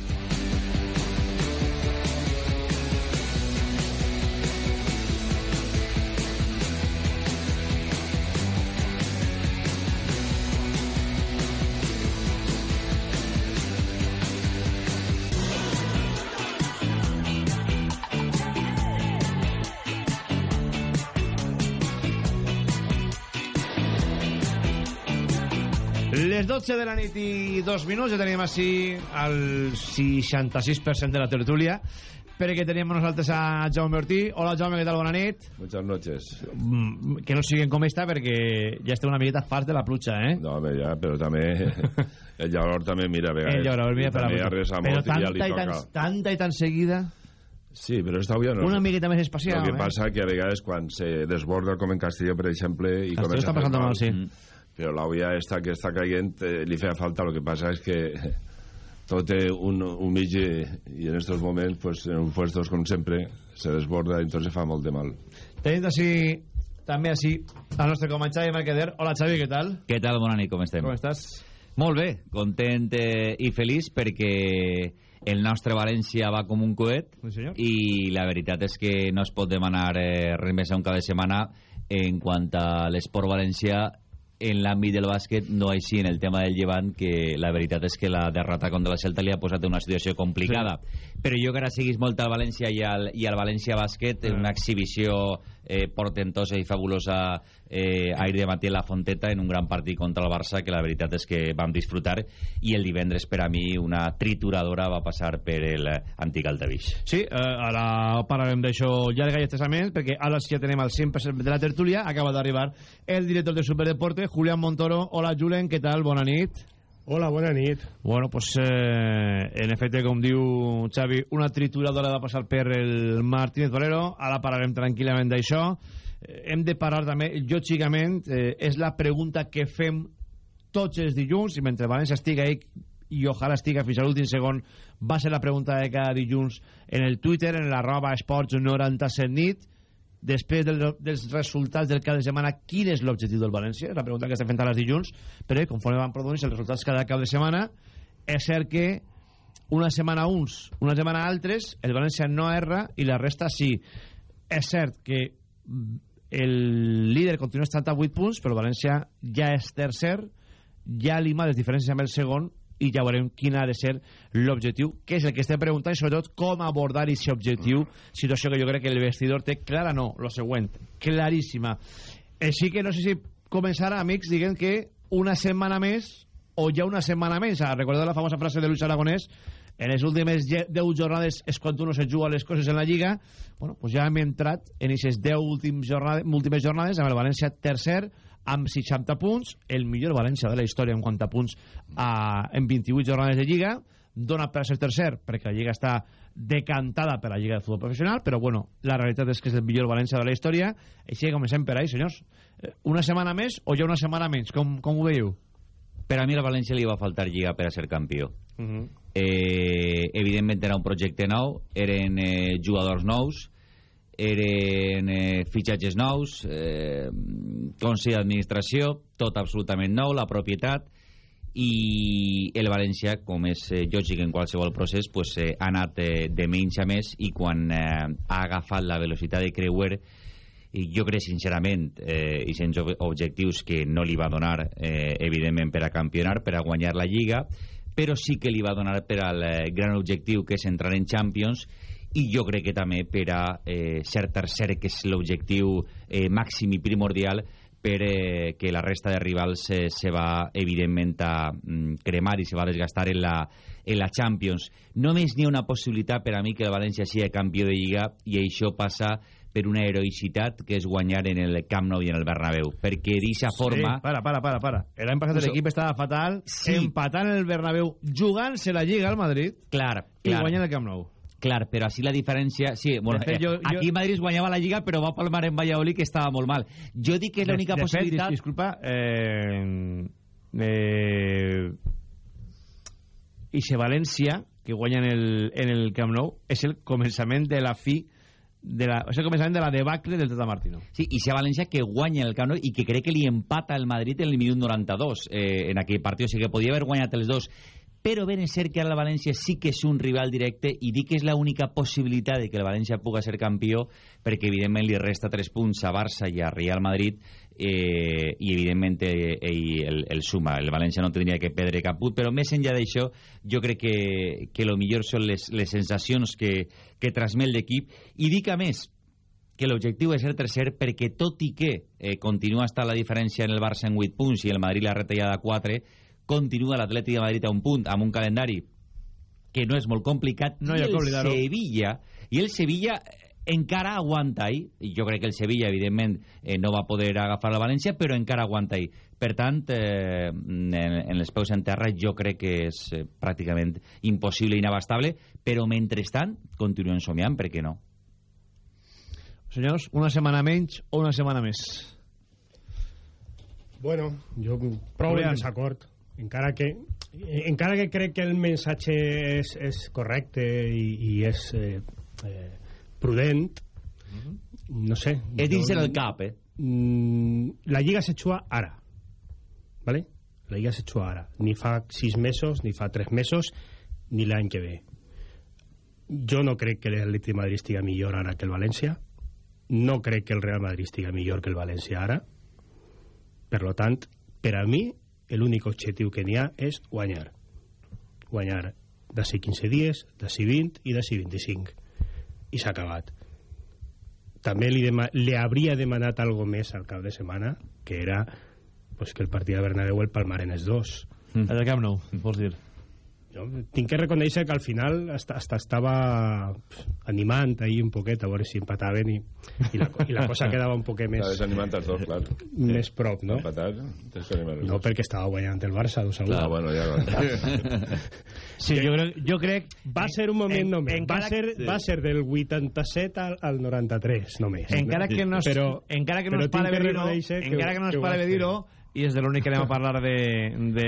A: 12 de la nit i dos minuts, ja tenim així el 66% de la tertúlia, perquè tenim nosaltres a Jaume Ortí. Hola, Jaume, què tal? Bona nit.
I: Muchas noches.
A: Mm, Que no siguen com està, perquè ja estem una miqueta farts de la pluja, eh?
I: No, home, ja, però també... el llaurador també mira a vegades.
A: El llaurador mira per la pluja. Però
I: molt i ja
A: tanta i, tan, tanta i tan seguida...
I: Sí, però està bé, no?
A: Una miqueta més espacial,
I: El que
A: eh?
I: passa que a vegades quan se desborda com en Castelló, per exemple... I
A: Castelló
I: comença
A: està passant
I: mal,
A: sí.
I: mm, Però l'auia esta que està caient eh, li feia falta, el que passa és que tot té un, un mig i, i en estos moments, pues, en uns puestos, com sempre, se desborda i entonces fa molt de mal.
A: Tenim així, també així, al nostre com a Xavi Mercader. Hola, Xavi, què tal?
J: Què tal? Bona nit, com estem?
A: Com estàs?
J: Molt bé, content eh, i feliç perquè el nostre València va com un coet
A: Sí, senyor.
J: i la veritat és que no es pot demanar eh, res més a un cap de setmana en quant a l'esport valencià en l'àmbit del bàsquet, no així en el tema del llevant, que la veritat és que la derrota contra la Celta li ha posat una situació complicada. Sí. Però jo que ara siguis molt al València i al, i al València Bàsquet, en una exhibició eh, portentosa i fabulosa eh, ahir de matí a la Fonteta en un gran partit contra el Barça que la veritat és que vam disfrutar i el divendres per a mi una trituradora va passar per el eh, Altavix.
A: Sí, eh, ara parlarem d'això llarga i extensament, perquè ara ja tenem el 100% de la tertúlia. Acaba d'arribar el director de Superdeporte, Julián Montoro. Hola, Julen, què tal? Bona nit.
K: Hola, bona nit.
A: Bueno, pues eh, en efecte, com diu Xavi, una trituradora va passar per el Martínez Valero. Ara parlarem tranquil·lament d'això. Eh, hem de parlar també, lògicament, eh, és la pregunta que fem tots els dilluns, i mentre València estiga ahí, i ojalà estiga fins a l'últim segon, va ser la pregunta de cada dilluns en el Twitter, en l'arroba esports 97 nit, després del, dels resultats del cada setmana, quin és l'objectiu del València? És la pregunta que estem fent a les dilluns, però conforme van produint els resultats cada cap de setmana, és cert que una setmana uns, una setmana altres, el València no erra i la resta sí. És cert que mm, el líder continua estant a 8 punts, però el València ja és tercer, ja lima les diferències amb el segon i ja veurem quin ha de ser l'objectiu, que és el que estem preguntant i sobretot com abordar aquest objectiu, situació que jo crec que el vestidor té clara, no, lo següent, claríssima. Així que no sé si començar, amics, diguem que una setmana més o ja una setmana més. Ah, recordeu la famosa frase de Luis Aragonès en les últimes 10 jornades és quan uno se juga les coses en la Lliga. Bueno, pues ja hem entrat en aquestes 10 últimes jornades, últimes jornades amb el València tercer, amb 60 punts, el millor València de la història en quant a punts a, en 28 jornades de Lliga, dona per a ser tercer, perquè la Lliga està decantada per la Lliga de Futbol Professional, però bueno, la realitat és que és el millor València de la història, així que comencem per ahí, senyors. Eh, Una setmana més o ja una setmana menys? Com, com ho veieu?
J: Per a mi al València li va faltar lliga per a ser campió.
A: Uh -huh.
J: eh, evidentment era un projecte nou, eren eh, jugadors nous, eren eh, fitxatges nous, eh, Consell d'Administració, tot absolutament nou, la propietat, i el València, com és eh, lògic en qualsevol procés, pues, eh, ha anat eh, de menys a més i quan eh, ha agafat la velocitat de creuer i jo crec sincerament eh, i sense ob- objectius que no li va donar eh, evidentment per a campionar, per a guanyar la Lliga però sí que li va donar per al eh, gran objectiu que és entrar en Champions jo crec que també per a eh, ser tercer que és l'objectiu eh, màxim i primordial per eh, que la resta de rivals eh, se va evidentment a mm, cremar i se va desgastar en la, en la Champions. Només n'hi ha una possibilitat per a mi que el València sigui campió de Lliga i això passa per una heroïcitat que és guanyar en el Camp Nou i en el Bernabéu perquè d'aquesta forma...
A: Sí, para, para, para, para. L'any passat
J: Eso-
A: l'equip estava fatal,
J: Sí.
A: empatant en el Bernabéu, jugant-se la Lliga al Madrid
J: Clar,
A: i
J: clar.
A: guanyant el Camp Nou.
J: Clar, però així la diferència... Sí, bueno,
A: De fet,
J: eh,
A: jo- jo-
J: aquí Madrid guanyava la Lliga, però va palmar en Valladolid, que estava molt mal. Jo dic que és l'única
A: fet,
J: possibilitat...
A: dis- disculpa, eh, eh, Ixe València, que guanya en el, en el Camp Nou, és el començament de la fi de la, és el començament de la debacle del Tata Martino.
J: Sí, i si a València que guanya el Camp Nou i que crec que li empata el Madrid en el minut 92 eh, en aquell partit, o sigui que podia haver guanyat els dos però ben és cert que ara el València sí que és un rival directe i dic que és l'única possibilitat de que el València puga ser campió perquè evidentment li resta 3 punts a Barça i a Real Madrid eh, i evidentment eh, ell el, el suma. El València no tindria que perdre cap punt però més enllà d'això jo crec que, que lo millor són les, les sensacions que, que transmet l'equip. I dic a més que l'objectiu és ser tercer perquè tot i que eh, continua estar la diferència en el Barça en 8 punts i el Madrid la retallada a 4 continua l'Atlètic de Madrid a un punt amb un calendari que no és molt complicat
A: No hi
J: i el. Sevilla i el Sevilla encara aguanta ahí i jo crec que el Sevilla evidentment eh, no va poder agafar la València però encara aguanta ahí per tant eh, en, en les peus en terra jo crec que és eh, pràcticament impossible i inabastable però mentrestant continuen somiant perquè no
A: Senyors, una setmana menys o una setmana més?
K: Bueno, jo prou en desacord. Encara que, eh, encara que crec que el missatge és, és correcte i, i és eh, eh, prudent, no sé.
J: és dins
K: jo-
J: del cap eh?
K: Mm, la Lliga se juga ara. ¿Vale? La Lliga se juga ara. Ni fa sis mesos, ni fa tres mesos, ni l'any que ve. Jo no crec que l'Atlètic Madrid estigui millor ara que el València. No crec que el Real Madrid estigui millor que el València ara. Per lo tant, per a mi, l'únic objectiu que n'hi ha és guanyar. Guanyar d'ací 15 dies, d'ací 20 i d'ací 25. I s'ha acabat també li, dema li hauria demanat algo més al cap de setmana, que era pues, que el partit de Bernabéu el palmaren els dos.
A: El del Camp Nou, vols dir?
K: Jo tinc que reconèixer que al final hasta, hasta estava animant ahí un poquet a veure si empataven i, i, la, i la cosa quedava un poquet més,
I: Està desanimant els dos, clar.
K: més prop, no?
I: Empatar,
K: No,
I: dos.
K: perquè estava guanyant el Barça 2 a 1.
I: Ah, bueno, ja va.
A: Sí, jo crec, jo crec
K: Va ser un moment
A: En-
K: només. Va
A: encara-
K: ser,
A: sí.
K: va ser del 87 al, al 93, només.
A: encara que no,
K: Però-
A: encara que no
K: però
A: es pare
K: que-
A: encara que no es pare
K: va
A: i és de l'únic que anem a parlar de, de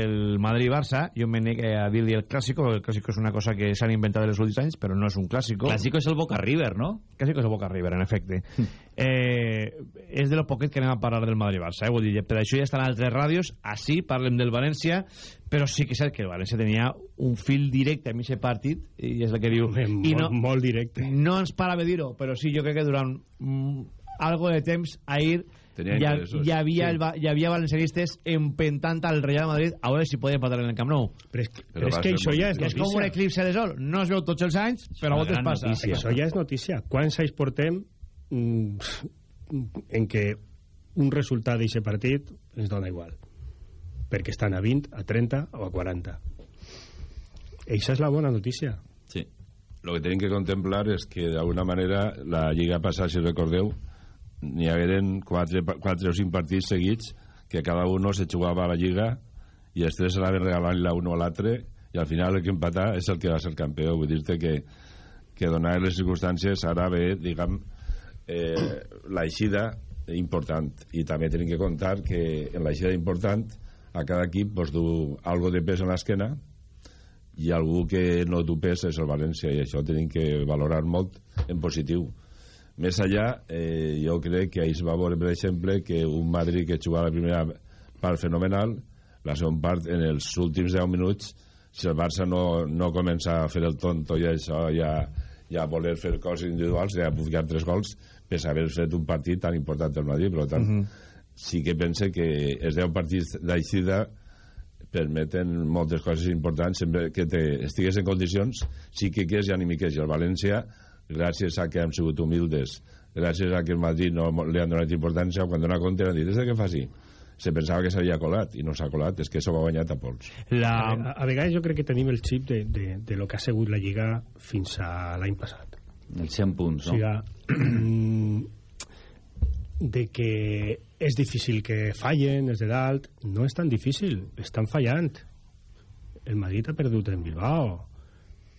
A: el Madrid-Barça, jo me negue a dir-li el clàssico, el clàssico és una cosa que s'han inventat en els últims anys, però no és un clàssico.
J: Clàssico és el Boca River, no?
A: Clàssico és el Boca River, en efecte. eh, és de lo poquet que anem a parlar del Madrid-Barça, eh? Vull dir, per això ja estan altres ràdios, així parlem del València, però sí que és cert que el València tenia un fil directe amb aquest partit, i és el que diu...
K: Home,
A: I
K: molt, molt directe.
A: no ens para de dir-ho, però sí, jo crec que durant mm, algo de temps ahir
I: Tenia
A: hi, ha,
I: interessos.
A: hi, havia
I: Sí.
A: el, va- hi havia valencianistes empentant al Real Madrid a veure si poden empatar en el Camp Nou.
K: Però és, que-
I: Però
K: però és que això ja és
A: És com un
K: notícia.
A: eclipse de sol. No es veu tots els anys, però a
J: gran
A: passa.
J: notícia.
K: Això ja és notícia. Quants anys portem mm, en què un resultat d'aquest partit ens dona igual? Perquè estan a 20, a 30 o a 40. Eixa és la bona notícia.
J: Sí.
I: Lo que tenim que contemplar és que d'alguna manera la Lliga passada, si recordeu, n'hi hagueren quatre, pa- quatre o cinc partits seguits que cada un se jugava a la Lliga i els tres anaven regalant la un a l'altre i al final el que empatar és el que va ser campió. Vull dir-te que, que donar les circumstàncies ara ve, diguem, eh, l'eixida important i també tenim que comptar que en l'eixida important a cada equip pues, du algo de pes en l'esquena i algú que no du pes és el València i això tenim que valorar molt en positiu més allà, eh, jo crec que ahir es va veure, per exemple, que un Madrid que jugava la primera part fenomenal, la segona part, en els últims 10 minuts, si el Barça no, no comença a fer el tonto i això, ja, ja voler fer coses individuals, ja ficar tres gols, per haver fet un partit tan important del Madrid. Per tant,
A: Mhm.
I: sí que pense que els 10 partits d'aixida permeten moltes coses importants sempre que te, estigues en condicions psíquiques i anímiques i el València gràcies a que hem sigut humildes gràcies a que el Madrid no li han donat importància, quan dona compte han dit, és de què fa així? Se pensava que s'havia colat, i no s'ha colat, és que s'ho va guanyar a pols.
K: La... A, a vegades jo crec que tenim el xip de, de, de lo que ha sigut la Lliga fins a l'any passat.
J: Els 100 punts, no?
K: O sigui, de que és difícil que fallen, és de dalt, no és tan difícil, estan fallant. El Madrid ha perdut en Bilbao,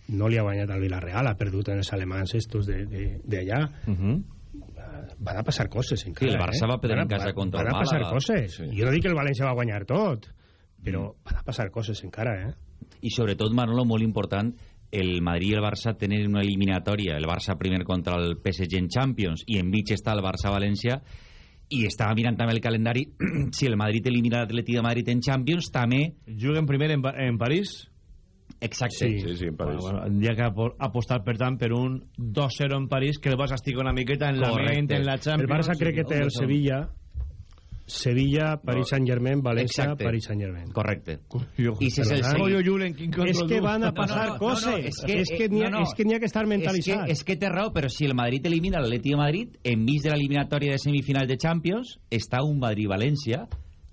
K: no li ha guanyat al Villarreal, ha perdut en els alemans estos d'allà. Uh -huh. Van a passar coses encara.
J: Sí, el Barça
K: eh?
J: va perdre en casa contra el
K: Van a passar
J: Màlaga.
K: coses.
J: Sí.
K: Jo no dic que el València va guanyar tot, però van a passar coses encara, eh?
J: i sobretot, Manolo, molt important el Madrid i el Barça tenen una eliminatòria el Barça primer contra el PSG en Champions i enmig està el Barça-València i estava mirant també el calendari si el Madrid elimina l'Atleti de Madrid en Champions també
A: juguen primer en, en París
J: exacte
I: Sí, sí, sí, en París.
A: Bueno, bueno, hi ha que apo- apostar, per tant, per un 2-0 en París, que el Barça estigui una miqueta en la
J: Correcte.
A: ment, en la
K: El
A: Champions...
K: Barça crec que té el Sevilla, Sevilla, París Saint-Germain, València,
J: Exacte.
K: París Saint-Germain.
J: correcte I si és el seguit-
A: Oyo, Julen, quin
K: És que van a
J: No, no,
K: passar
J: no, no,
K: coses.
J: és que-
K: és que n'hi ha,
J: no, no.
K: és que ha que estar mentalitzat.
J: És que, és que té raó, però si el Madrid elimina l'Atleti de Madrid, enmig de l'eliminatòria de semifinals de Champions, està un Madrid-València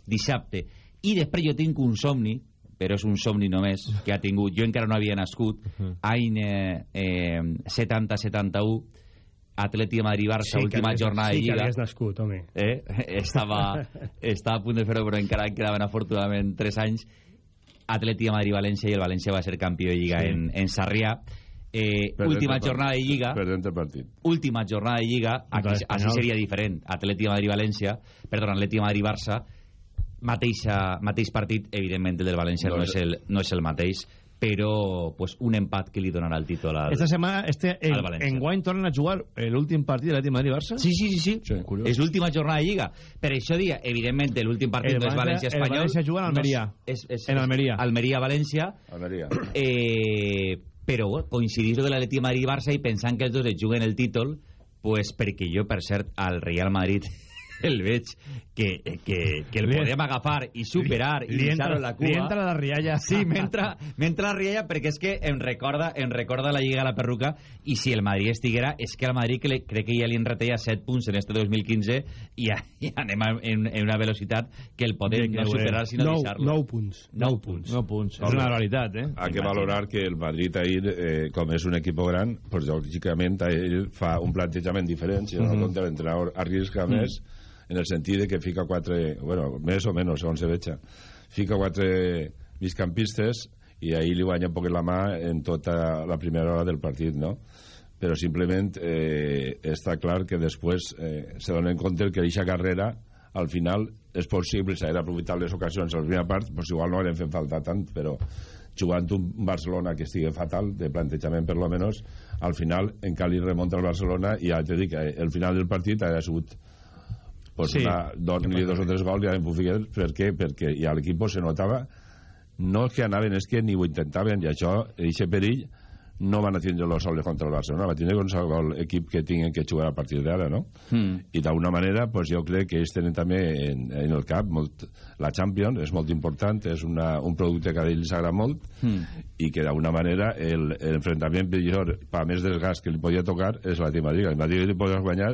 J: dissabte. I després jo tinc un somni, però és un somni només, que ha tingut, jo encara no havia nascut, any eh, eh, 70-71, Atleti de Madrid-Barça,
K: que
J: última
K: havies-
J: jornada
K: sí
J: de
K: que
J: Lliga.
K: havies nascut, home.
J: Eh? Estava, estava a punt de fer-ho, però encara en quedaven afortunadament 3 anys. Atleti de Madrid-València i el València va ser campió de Lliga
I: Sí.
J: en, en Sarrià. Eh,
I: Perdent
J: última jornada de Lliga
I: Perdent el partit.
J: última jornada de Lliga aquí, així seria diferent Atleti de Madrid-València perdó, Atleti de Madrid-Barça mateixa, mateix partit evidentment el del València no,
I: No
J: és, el, no és el mateix però pues, un empat que li donarà el títol al,
A: Esta setmana, este, en,
J: al València.
A: en Guany tornen a jugar l'últim partit de l'Atleti Madrid-Barça?
J: Sí, sí, sí, sí.
I: Sí.
J: És l'última jornada de Lliga. Per això dia, evidentment, l'últim partit
A: El
J: no és
A: València- el
J: València-Espanyol.
A: València juga en Almeria.
J: No, és, és,
A: En Almeria.
J: Almeria-València.
I: Almeria.
J: Eh, però bueno, coincidir de l'Atleti de Madrid-Barça i pensant que els dos es juguen el títol, pues perquè jo, per cert, al Real Madrid el veig que, que, que el
A: Li-
J: podem agafar i superar i
A: Li entra,
J: deixar-ho en la cua.
A: li entra la rialla.
J: Sí, m'entra la rialla perquè és que em recorda, em recorda la Lliga de la Perruca i si el Madrid estiguera, és que al Madrid que le, crec que ja li retallat 7 punts en este 2015 i, ja, ja anem a- en, en una velocitat que el podem
A: Que
J: no
A: veurem.
J: superar sinó deixar-lo.
K: nou punts.
J: Nou punts.
A: No punts. És una realitat, eh?
I: Hay que valorar que el Madrid ahir, eh, com és un equip gran, pues, lògicament ell fa un plantejament diferent, si no
A: Mhm.
I: compte l'entrenador arrisca més, en el sentit de que fica quatre, bueno, més o menys, segons se veja, fica quatre migcampistes i ahir li guanya un poc la mà en tota la primera hora del partit, no? Però simplement eh, està clar que després eh, se donen compte que aquesta carrera al final és possible s'ha d'aprofitar les ocasions a la primera part, doncs igual no haurem fet falta tant, però jugant un Barcelona que estigui fatal, de plantejament per lo menos, al final encara li remunta el Barcelona i ja te dic, el final del partit ha sigut pues
A: Sí.
I: una, dos, o tres gols ja en Figueres, per què? Perquè ja l'equip se notava no és que anaven, és que ni ho intentaven i això, aquest perill no van a tindre los soles contra el Barcelona, va tindre qualsevol equip que tinguin que jugar a partir d'ara, no?
J: Mm.
I: i d'alguna manera pues, jo crec que ells tenen també en, en el cap molt, la Champions, és molt important és una, un producte que a ells agrada molt
J: Mm.
I: i que d'alguna manera el, el enfrontament millor per més desgast que li podia tocar és la Team Madrid el Madrid li podràs guanyar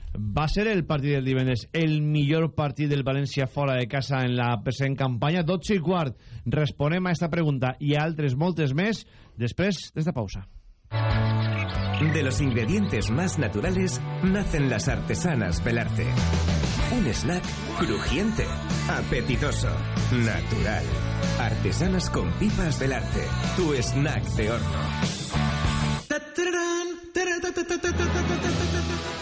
A: Va ser el partit del divendres el millor partit del València fora de casa en la present campanya? 12 i quart. Responem a esta pregunta i a altres moltes més després d'esta pausa.
L: De los ingredientes más naturales nacen las artesanas Belarte. Un snack crujiente, apetitoso, natural. Artesanas con pipas Belarte. Tu snack de horno.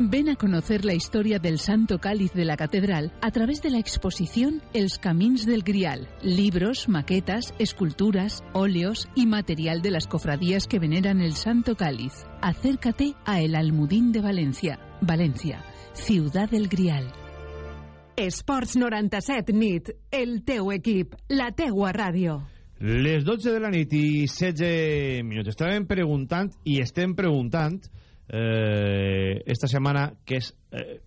M: Ven a conocer la historia del Santo Cáliz de la Catedral a través de la exposición Els Camins del Grial. Libros, maquetas, esculturas, óleos y material de las cofradías que veneran el Santo Cáliz. Acércate a El Almudín de Valencia. Valencia, ciudad del Grial.
N: Esports 97 nit, el teu equip, la teua ràdio.
A: Les 12 de la nit i 16 minuts. Estàvem preguntant i estem preguntant eh, esta setmana que és eh,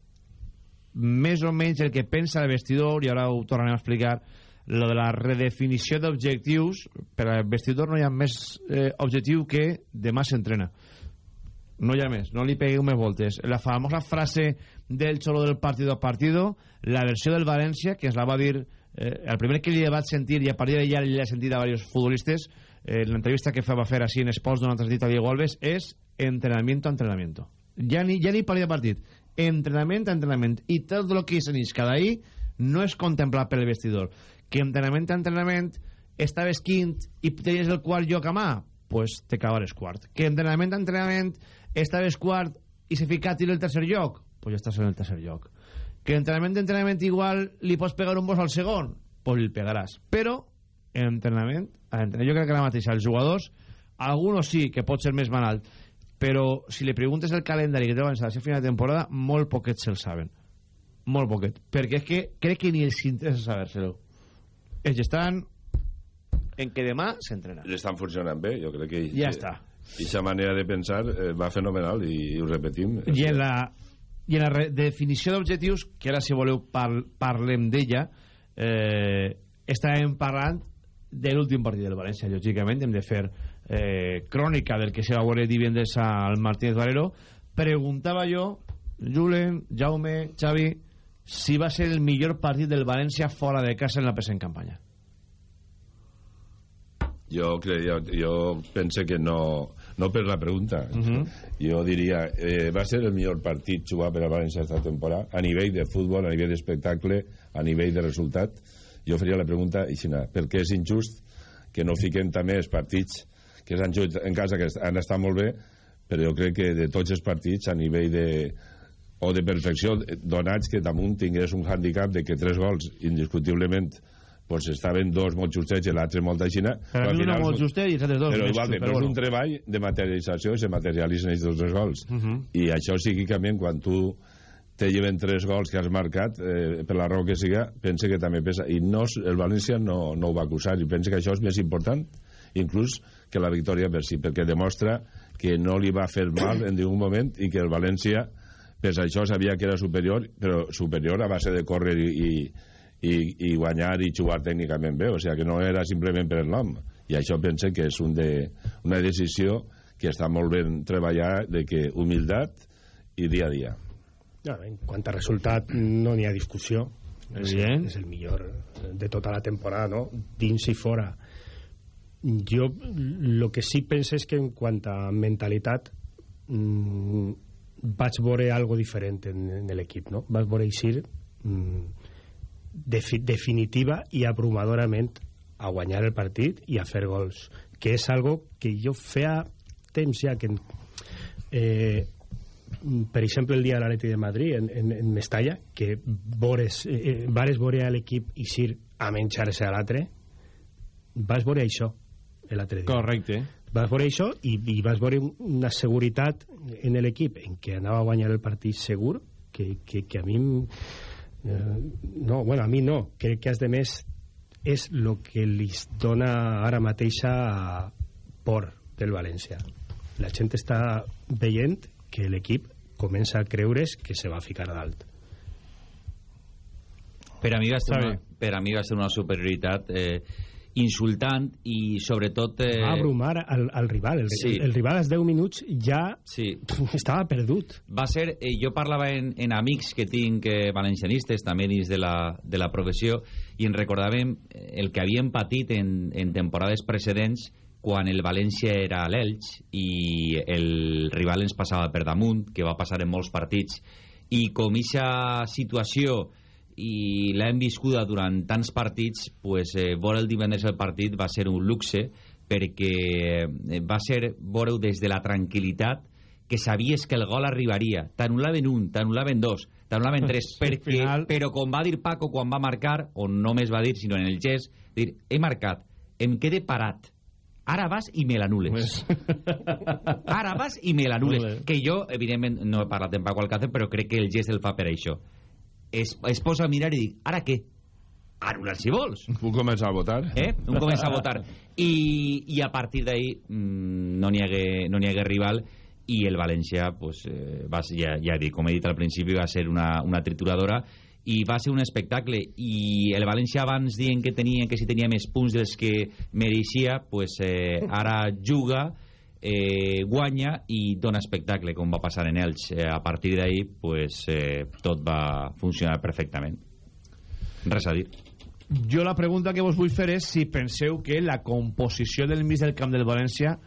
A: més o menys el que pensa el vestidor i ara ho tornarem a explicar lo de la redefinició d'objectius. Per al vestidor no hi ha més eh, objectiu que demà s'entrena. No hi ha més, no li pegueu més voltes. La famosa frase del xolo del partido a partido la versió del València que ens la va dir eh, el primer que li vaig sentir i a partir d'allà li he sentit a diversos futbolistes eh, l'entrevista que va fer així en Esports d'una altra dit a Diego Alves és entrenamiento a entrenamiento. Ja ni, ja ni partit a partit. Entrenament a entrenament. I tot el que s'anix cada ahir no és contemplat pel vestidor. Que entrenament a entrenament estaves quint i tenies el quart lloc a mà pues te acabares quart. Que entrenament a entrenament estaves quart i se fica a tiro el tercer lloc pues ja estàs en el tercer lloc. Que entrenament d'entrenament igual li pots pegar un bos al segon pues li pegaràs. Però entrenament a entrenament jo crec que la mateixa els jugadors algunos sí que pot ser més banal però si li preguntes el calendari que treuen a la final de temporada molt poquets se'l saben. Molt poquet. Perquè és que crec que ni els interessa saber-se-lo. Ells estan en que demà s'entrena.
I: L'estan funcionant bé, jo crec que...
A: Ja està.
I: Aquesta manera de pensar eh, va fenomenal i, i ho repetim.
A: i en la, i en la definició d'objectius que ara si voleu par parlem d'ella eh, estàvem parlant de l'últim partit del València lògicament hem de fer eh, crònica del que se va veure divendres al Martínez Valero preguntava jo Julen, Jaume, Xavi si va ser el millor partit del València fora de casa en la present campanya
I: Jo, crec, jo, jo pense que no, no per la pregunta. Jo diria, eh, va ser el millor partit jugat per a València esta temporada, a nivell de futbol, a nivell d'espectacle, a nivell de resultat. Jo faria la pregunta, Ixina, per què és injust que no fiquem també els partits que s'han jugat en casa, que han estat molt bé, però jo crec que de tots els partits, a nivell de o de perfecció, donats que damunt tingués un handicap de que tres gols, indiscutiblement, pues estaven dos molt justets i l'altre molt aixina.
A: Per a mi una molt justet i els altres dos
I: Però igual,
A: però
I: és un treball de materialització i se materialitzen aquests dos gols.
A: Uh -huh.
I: I això psíquicament, quan tu te lleven tres gols que has marcat, eh, per la raó que siga, pense que també pesa. I no, el València no, no ho va acusar, i pense que això és més important, inclús que la victòria per si, perquè demostra que no li va fer mal en ningú moment i que el València, a això, sabia que era superior, però superior a base de córrer i, i, i, i guanyar i jugar tècnicament bé, o sigui que no era simplement per el nom. I això pense que és un de, una decisió que està molt ben treballar de que humilitat i dia a dia.
K: No, en quant a resultat no n'hi ha discussió és, és el millor de tota la temporada no? dins i fora jo el que sí penso és que en quant a mentalitat mm, vaig veure algo diferent en, en l'equip no? vaig veure eixir mm, defi definitiva i abrumadorament a guanyar el partit i a fer gols que és algo que jo feia temps ja que eh, per exemple el dia de l'Atleti de Madrid en, en, en Mestalla que vores, eh, eh, vares veure a l'equip eixir a menjar-se a l'altre vas veure això l'altre dia.
A: Correcte.
K: Vas veure això i, i vas veure una seguretat en l'equip en què anava a guanyar el partit segur que, que, que a mi eh, no, bueno, a mi no. Crec que has de més és el que li dona ara mateixa por del València. La gent està veient que l'equip comença a creure's que se va a ficar a dalt
J: Per a mi va ser una, per a mi va ser una superioritat eh, insultant i sobretot... Eh...
K: Va abrumar al, al rival. El,
J: Sí.
K: el, el rival als 10 minuts ja
J: sí.
K: estava perdut.
J: va ser, eh, jo parlava en, en amics que tinc eh, valencianistes, també dins de la, de la professió, i en recordàvem el que havien patit en, en temporades precedents quan el València era a l'Elx i el rival ens passava per damunt, que va passar en molts partits, i com aquesta situació i l'hem viscuda durant tants partits, pues, eh, veure el divendres el partit va ser un luxe perquè eh, va ser veure des de la tranquil·litat que sabies que el gol arribaria. T'anul·laven un, t'anul·laven dos, t'anul·laven tres,
A: Sí,
J: perquè,
A: al final-
J: però com va dir Paco quan va marcar, o no només va dir, sinó en el gest, dir, he marcat, em quede parat, ara vas i me l'anules. ara vas i me l'anules. Que jo, evidentment, no he parlat amb Paco Alcácer, però crec que el gest el fa per això. Es, es posa a mirar i dic, ara què? Anular si vols.
I: Puc començar a votar?
J: Eh? Un comença a votar. I, i a partir d'ahí mm, no n'hi hagué, no hagué rival i el València, pues, eh, va ser, ja, ja dic, com he dit al principi, va ser una, una trituradora i va ser un espectacle. I el València abans dient que tenia que si tenia més punts dels que mereixia pues, eh, ara juga eh, guanya i dona espectacle com va passar en Elx. Eh, a partir d'ahí pues, eh, tot va funcionar perfectament. Res a dir.
A: Jo la pregunta que vos vull fer és si penseu que la composició del mig del camp del València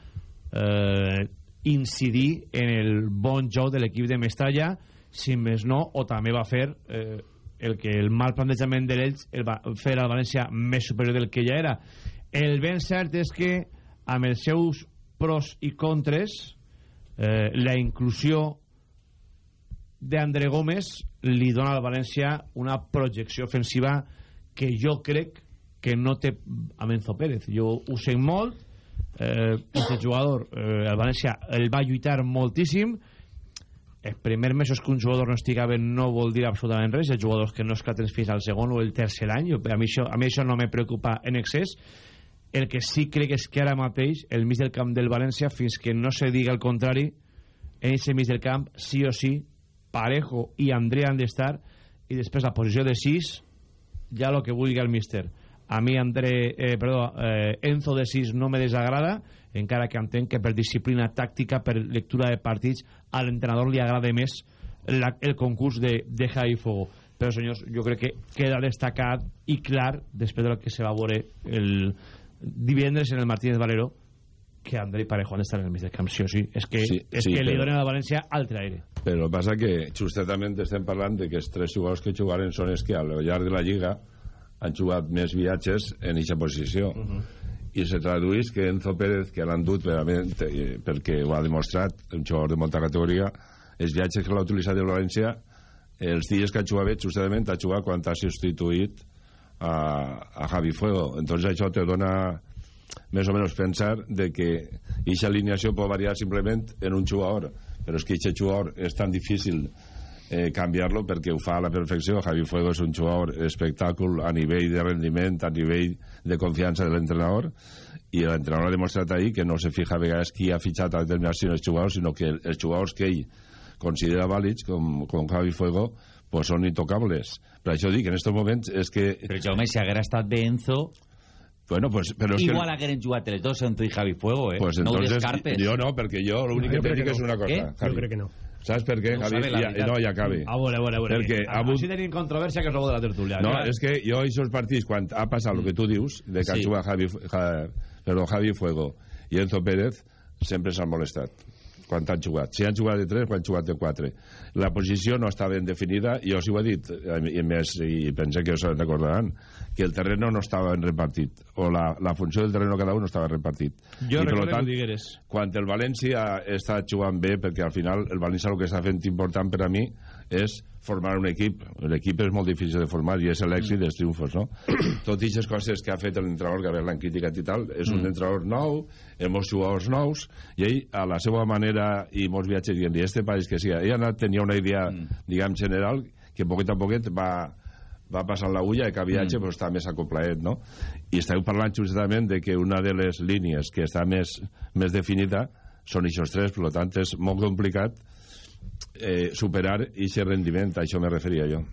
A: eh, incidir en el bon joc de l'equip de Mestalla, si més no, o també va fer eh, el que el mal plantejament de l'Elx el va fer al València més superior del que ja era. El ben cert és que amb els seus pros i contres eh, la inclusió d'André Gómez li dona al València una projecció ofensiva que jo crec que no té amb Enzo Pérez. Jo ho sé molt, eh, aquest jugador, eh, el València el va lluitar moltíssim, els primers mesos que un jugador no estigava no vol dir absolutament res, els jugadors que no esclaten fins al segon o el tercer any, a mi això, a mi això no me preocupa en excés, el que sí crec és que ara mateix el mig del camp del València, fins que no se diga el contrari, en aquest mig del camp, sí o sí, Parejo i André han d'estar, i després la posició de 6, ja lo que vulgui el míster. A mi André, eh, perdó, eh, Enzo de 6 no me desagrada, encara que entenc que per disciplina tàctica, per lectura de partits, a l'entrenador li agrada més la, el concurs de, de Javi Fogo. Però, senyors, jo crec que queda destacat i clar, després de lo que se va veure el divendres en el Martínez Valero, que André Parejo han d'estar en el mig del camp, sí o sí. És que,
I: Sí,
A: és
I: sí,
A: que li
I: però-
A: donen a València altre aire.
I: Però passa que justament estem parlant de que els tres jugadors que jugaren són els que al llarg de la Lliga han jugat més viatges en aquesta posició. Uh -huh. I se traduís que Enzo Pérez, que l'han dut verament, eh, perquè ho ha demostrat, un jugador de molta categoria, els viatges que l'ha utilitzat el València, els dies que ha jugat bé, justament ha jugat quan ha substituït a, a Javi Fuego. Entonces això te dona més o menys pensar de que aquesta alineació pot variar simplement en un jugador però és que aquest jugador és tan difícil eh, canviar-lo perquè ho fa a la perfecció Javi Fuego és un jugador espectàcul a nivell de rendiment, a nivell de confiança de l'entrenador i l'entrenador ha demostrat ahir que no se fija a vegades qui ha fitxat a determinacions jugadors sinó que els jugadors que ell considera vàlids com, com Javi Fuego pues són intocables per això dic, en aquests moments és que
J: però Jaume, si haguera estat bé Enzo
I: Bueno, pues, pero es que-
J: igual hagueren jugat els dos Enzo i Javi Fuego eh?
I: Pues
J: no ho
I: entonces,
J: descartes
I: yo no, porque yo lo único
K: Yo
I: que
K: creo
I: dic
K: que
I: és
K: no.
I: una cosa.
J: ¿Eh?
I: Javi.
K: Yo creo que no.
I: ¿Sabes per què,
J: No
I: Javi? Ja,
J: veritat.
I: no, ja acabi.
A: A veure, a veure, a veure.
I: Perquè
A: que,
I: ha hagut-
A: Així tenim controvèrsia que és de la tertúlia.
I: No,
A: Ja-
I: és que jo aquests partits, quan ha passat el que tu dius, de que
J: Sí.
I: juga Javi, ja, perdó, Javi Fuego i Enzo Pérez, sempre s'han molestat quan han jugat. Si han jugat de 3, quan han jugat de 4. La posició no està ben definida, i jo us ho he dit, i a més, i pensé que us recordaran, que el terreno no estava ben repartit, o la, la funció del terreno cada un no estava repartit.
A: Jo
I: I, per tant,
A: digueres.
I: quan el València està jugant bé, perquè al final el València el que està fent important per a mi és formar un equip. L'equip és molt difícil de formar i és l'èxit dels triomfos, no? Tot i aquestes coses que ha fet l'entrenador, que l'han criticat i tal, és un
A: Mm.
I: entrenador nou, amb molts jugadors nous, i ell, a la seva manera i molts viatges, i este país que siga, ell ha anat, tenia una idea, diguem, general, que poquet a poquet va, va passant la ulla i cada viatge mm. pues, està més acoplaet, no? I esteu parlant justament de que una de les línies que està més, més definida són aquests tres, per tant és molt complicat eh, superar aquest rendiment, a això me referia jo.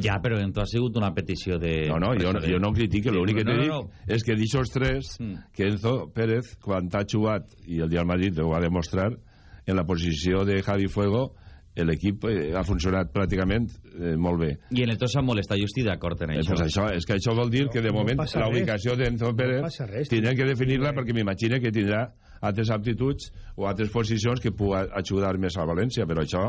J: Ja, però en ha sigut una petició de...
I: No, no, jo, jo no critico, l'únic que
J: no,
I: te
J: no,
I: dic
J: no.
I: és que d'aixòs tres, que Enzo Pérez, quan t'ha jugat, i el Real Madrid ho va demostrar, en la posició de Javi Fuego, l'equip eh, ha funcionat pràcticament eh, molt bé.
J: I en el tot s'ha molestat, jo estic d'acord en
I: Eh,
J: això.
I: pues això, és que això vol dir que de
K: no
I: moment la ubicació d'Enzo
K: No
I: Pérez
K: passa res,
I: tindrem que definir-la perquè m'imagino que tindrà altres aptituds o altres posicions que pugui ajudar més a València, però això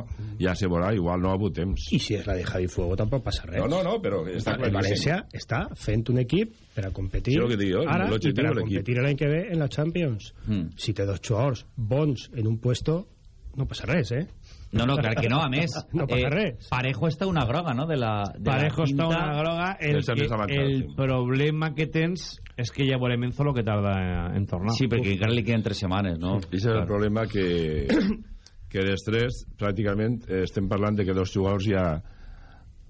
I: ja se veurà, igual no ha hagut temps.
K: I si és la de Javi Fuego tampoc passa res.
I: No, no, no, però està
K: El
I: claríssim.
K: València està fent un equip per a competir
I: Sí, jo,
K: ara i per a competir l'any que ve en la Champions.
J: Mm.
K: Si té dos jugadors bons en un puesto, no passa res, eh?
J: No, no, clar que no, a més.
K: No passa res.
J: Parejo està una groga, no? De la, de
A: Parejo
J: la
A: està una groga. El, que, el
I: sí.
A: problema que tens és que ja veurem Enzo lo que tarda en tornar.
J: Sí, perquè encara li queden tres setmanes, no?
I: I és el problema que, que dels tres, pràcticament, eh, estem parlant de que dos jugadors ja,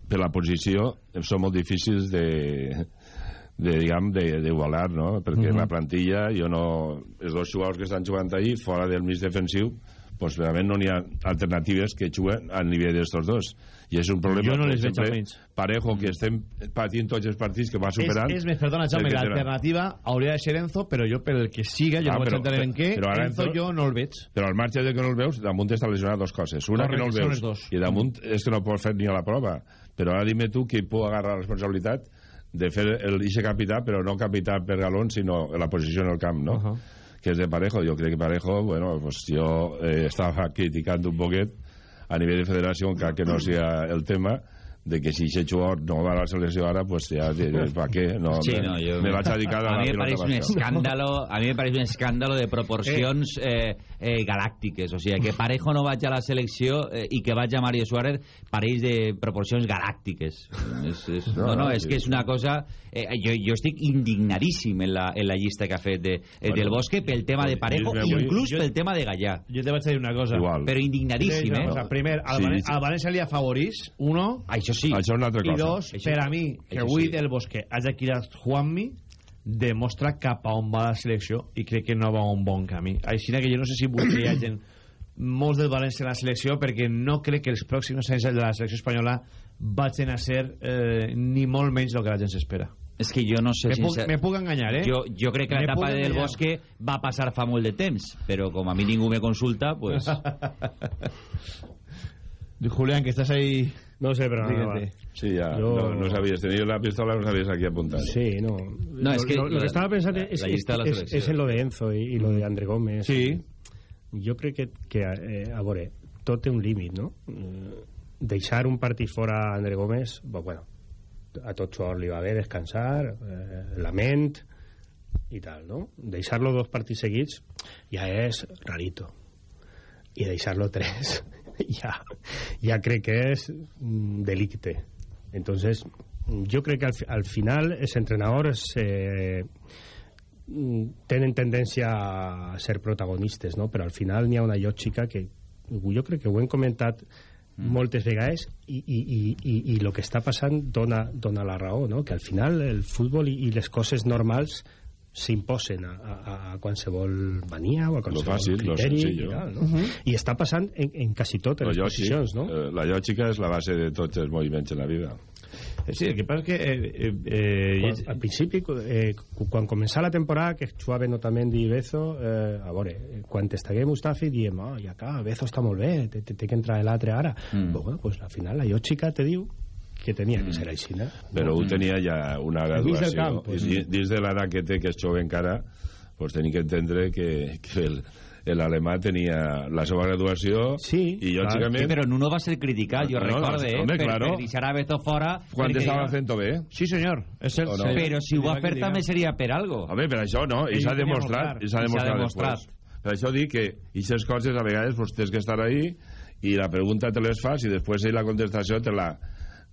I: per la posició, són molt difícils de, de diguem, de- d'igualar, no? Perquè
A: Mhm.
I: la plantilla, jo no... Els dos jugadors que estan jugant ahí, fora del mig defensiu, pues realment no n'hi ha alternatives que juguen al nivell d'estos dos. I és un problema...
A: Jo no les veig almenys.
I: Parejo, que estem patint tots els partits que va superant...
A: És, és més, perdona, Jaume, l'alternativa hauria de ser Enzo, però jo, per el que siga, jo
I: Ah,
A: no vaig
I: però-
A: entendre en què,
I: però
A: Enzo,
I: Enzo-
A: jo no el veig.
I: Però al marge de que no el veus, damunt està lesionat dos coses. Una
A: Correcte,
I: que no el veus i damunt és que no pots fer ni a la prova. Però ara dime tu qui pot agarrar la responsabilitat de fer el ixe capità, però no capità per galón, sinó en la posició en el camp, no?
A: Ajá.
I: Que és de Parejo. Jo crec que Parejo, bueno, pues jo eh, estava criticant un poquet a nivell de federació, encara que no sea el tema, de que si aquest jugador no va a la selecció ara, pues ja diré, ¿para qué? No,
J: Sí,
I: me,
J: no, yo-
I: me vaig a dedicar a,
J: a
I: la
J: mí me
I: pilota
J: parece un
I: basca.
J: escándalo a mí me parece un escándalo de proporcions eh, eh, galàctiques o sigui, que Parejo no vagi a la selecció eh, i que vagi a Mario Suárez pareix de proporcions galàctiques és, és, no,
I: No,
J: és
I: sí.
J: que és una cosa eh, jo, jo estic indignadíssim en la, en la llista que ha fet de, eh, del Bosque pel tema de Parejo,
I: jo-
J: inclús
A: jo-
J: pel tema de Gallà
A: Jo te vaig a dir una cosa.
I: Igual.
J: però indignadíssim, eh?
A: O sea, primer, al,
I: Sí,
A: Valen-
I: sí.
A: al València li afavorís, uno,
J: això sí
I: Això és una altra
A: i
I: cosa.
A: dos,
J: Això-
A: per a mi, que
J: això
A: avui
J: sí.
A: del Bosque hagi cridat Juanmi, demostra cap a on va la selecció i crec que no va a un bon camí. Així que jo no sé si hi hagi molts del València en la selecció perquè no crec que els pròxims anys de la selecció espanyola vagin a ser eh, ni molt menys el que la gent s'espera.
J: és que jo no sé
A: Me, puc, me puc enganyar, eh?
J: Jo, jo crec que l'etapa del
A: enganyar.
J: Bosque va passar fa molt de temps, però com a mi ningú me consulta, pues...
A: Julián, que estás ahí...
K: No sé, però...
A: Dígate.
I: Sí, ja.
K: Jo-
I: No, no sabies tenir la pistola, no sabies aquí apuntar.
K: Sí, no.
J: No, es que
K: lo, lo que estaba pensando
J: la-
K: es,
J: la lista de la
K: es- es en lo de Enzo y, y lo de André Gómez.
A: Sí.
K: Jo crec que, que eh, a veure, tot té un límit, no? Eh, deixar un partit fora a André Gómez, bueno, a tot jugador li va bé descansar, eh, la ment i tal, no? Deixar-lo dos partits seguits ja és rarito. I deixar-lo tres ja, ja crec que és un delicte. Entonces, yo creo que al, al final els entrenadors eh, mm, tenen tendència a ser protagonistes, no? però al final n'hi ha una lògica que jo crec que ho hem comentat moltes vegades i, i, i, i, i el que està passant dona, dona la raó, no? que al final el futbol i, i les coses normals s'imposen a, a, a qualsevol mania o a qualsevol
I: fàcil, lo
K: criteri
I: senzill,
K: i, tal, no?
I: Uh -huh.
K: i està passant en, en quasi totes les
I: lògic,
K: posicions no?
I: eh, la lògica és la base de tots els moviments en la vida.
A: Sí, el que passa és que... Eh, eh, eh,
K: Quan, al principi, eh, quan començava la temporada, que jugaven Otamendi i Bezo, eh, a veure, eh, quan t'estagué Mustafi, diem, oh, ja acá, Bezo està molt bé, té, que entrar l'altre ara. Mm. Però, bueno, pues, al final la lògica te diu que tenia que ser així, no?
I: Però un tenia ja una graduació.
K: camp, pues.
I: I di- dins de l'edat que té, que és jove encara, pues tenia que entendre que, que el, l'alemà tenia la seva graduació
K: sí,
I: i lògicament...
J: Sí, però Nuno va ser criticat, jo
I: No, no,
J: recorde, eh,
I: home,
J: per,
I: claro.
J: per deixar a Beto fora...
I: Quan
J: perquè
I: estava fent-ho bé.
A: Sí, senyor. És cert.
I: O no?
J: Però si ho va fer també seria per algo.
I: Home, per això no, i s'ha
J: ho
I: demostrat, i s'ha demostrat,
J: demostrat.
I: després. Per això dic que aquestes coses a vegades pues, tens que estar ahí i la pregunta te les fas i després la contestació te la...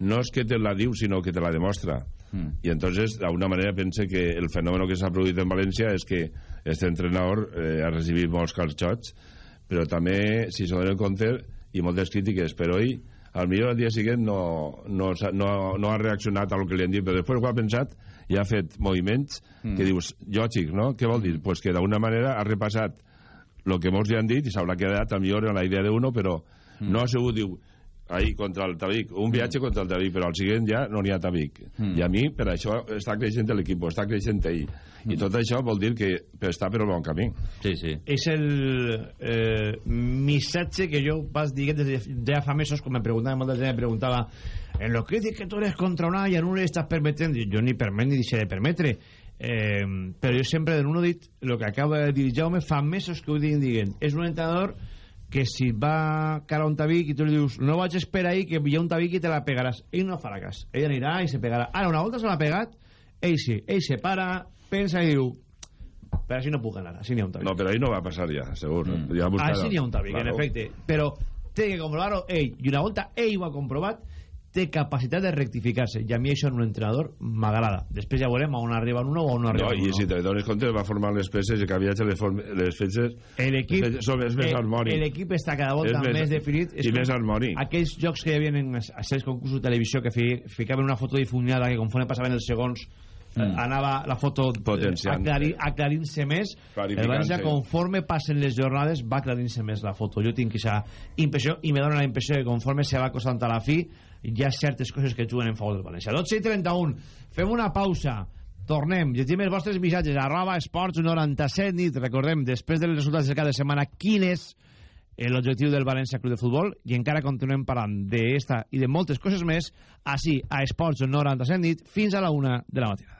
I: No és que te la diu, sinó que te la demostra.
J: Mm.
I: Y entonces, de alguna manera, pensé que el fenómeno que s'ha produït en València és que este entrenador eh, ha recibit molts calçots, però també, si s'ho donen compte, i moltes crítiques, però ell, al millor el dia següent no, no, no, no ha reaccionat a lo que li han dit, però després ho ha pensat i ha fet moviments
J: Mm.
I: que dius, lògic, no? Què vol dir? Pues que d'alguna manera ha repassat el que molts li han dit i s'haurà quedat a millor en la idea d'uno, però no ha sigut, diu, ahir contra el Tabic, un viatge contra el Tabic, però al següent ja no n'hi ha Tabic.
J: Mm.
I: I a mi, per això, està creixent l'equip, està creixent ell. I tot això vol dir que està per el bon camí.
J: Sí, sí.
A: És el eh, missatge que jo vas dir des de ja fa mesos, com me preguntava, molta gent me preguntava en lo que dius que tu eres contra una i a no li estàs permetent, jo ni permet ni deixaré de permetre. Eh, però jo sempre de n'uno dit, el que acaba de dir Jaume, fa mesos que ho diguen, diguen. És un entrenador que si va cara a un tabic i tu li dius no vaig esperar ahir que hi ha un tabic i te la pegaràs. Ell no farà cas, ell anirà i se pegarà. Ara una volta se l'ha pegat, ell sí. Ell se para, pensa i diu però així no puc anar, així n'hi ha un tabic.
I: No, però ahir no va passar ja, segur. Mm. Ja
A: així n'hi ha un tabic,
I: Claro.
A: en efecte. Però té que comprovar-ho ell. I una volta ell ho ha comprovat té capacitat de rectificar-se. I a mi això en un entrenador m'agrada. Després ja veurem on arriba en uno o on arriba
I: No,
A: en
I: i
A: uno
I: si te dones compte va formar les peces i que havia les, les fetges són és més
A: eh,
I: harmònic.
A: l'equip està cada volta
I: És
A: més,
I: més-
A: definit.
I: i més harmònic.
A: aquells jocs que hi havia en els- certs concursos de televisió que fi, ficaven una foto difuminada que conforme passaven els segons mm. anava la foto eh, aclarir, aclarint-se més. El. València conforme passen les jornades va aclarint-se més la foto. Jo tinc aquesta impressió i me dona la impressió que conforme se va acostant a la fi hi ha certes coses que juguen en favor del València. 12 i 31 fem una pausa. Tornem, llegim els vostres missatges. Arroba esports 97 nit. Recordem, després dels resultats de cada setmana quin és l'objectiu del València Club de Futbol? I encara continuem parlant d'esta i de moltes coses més així a Esports 97 nit fins a la una de la matinada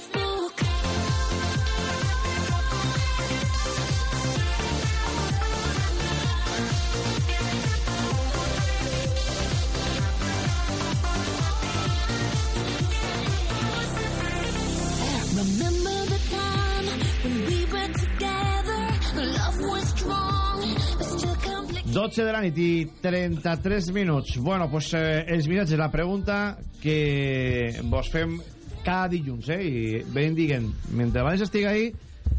A: 12 de la nit i 33 minuts. Bueno, pues eh, els missatges, la pregunta que vos fem cada dilluns, eh? I ben diguen, mentre abans estigui ahí,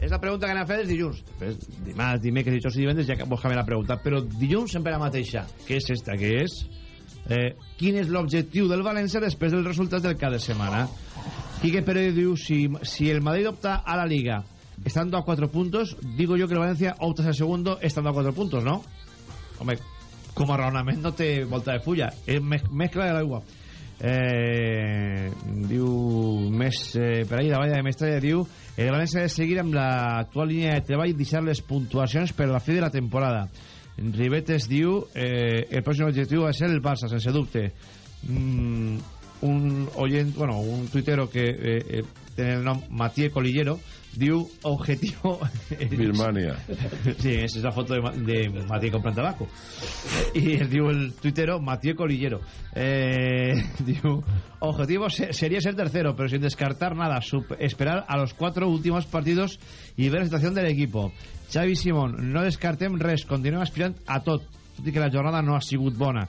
A: és la pregunta que anem a fer els dilluns. Després, dimarts, dimecres, dijous i divendres ja que vos canviem la pregunta. Però dilluns sempre la mateixa. Què és esta? Què és? Eh, quin és l'objectiu del València després dels resultats del cada setmana? Quique Pérez diu, si, si el Madrid opta a la Liga estando a cuatro puntos, digo yo que el Valencia opta al segundo estando a cuatro puntos, ¿no? Home, com a raonament no té volta de fulla és clar de l'aigua. Eh, diu més eh, per ahí la valla de Mestalla diu el València ha de seguir amb l'actual línia de treball i deixar les puntuacions per a la fi de la temporada. Ribetes diu eh, el pròxim objectiu va ser el Barça sense dubte. Mm, un oyent, bueno, un tuitero que eh, eh, té el nom Matías Colillero diu objetivo
I: Birmania.
A: Sí, es la foto de, de Matías comprando tabaco. Y él diu el tuitero Matías Colillero. Eh, diu, objetivo se- sería ser tercero, pero sin descartar nada. sup- esperar a los cuatro últimos partidos y ver la situación del equipo. Xavi Simón, no descartem res, continuem aspirant a tot, tot i que la jornada no ha sigut bona.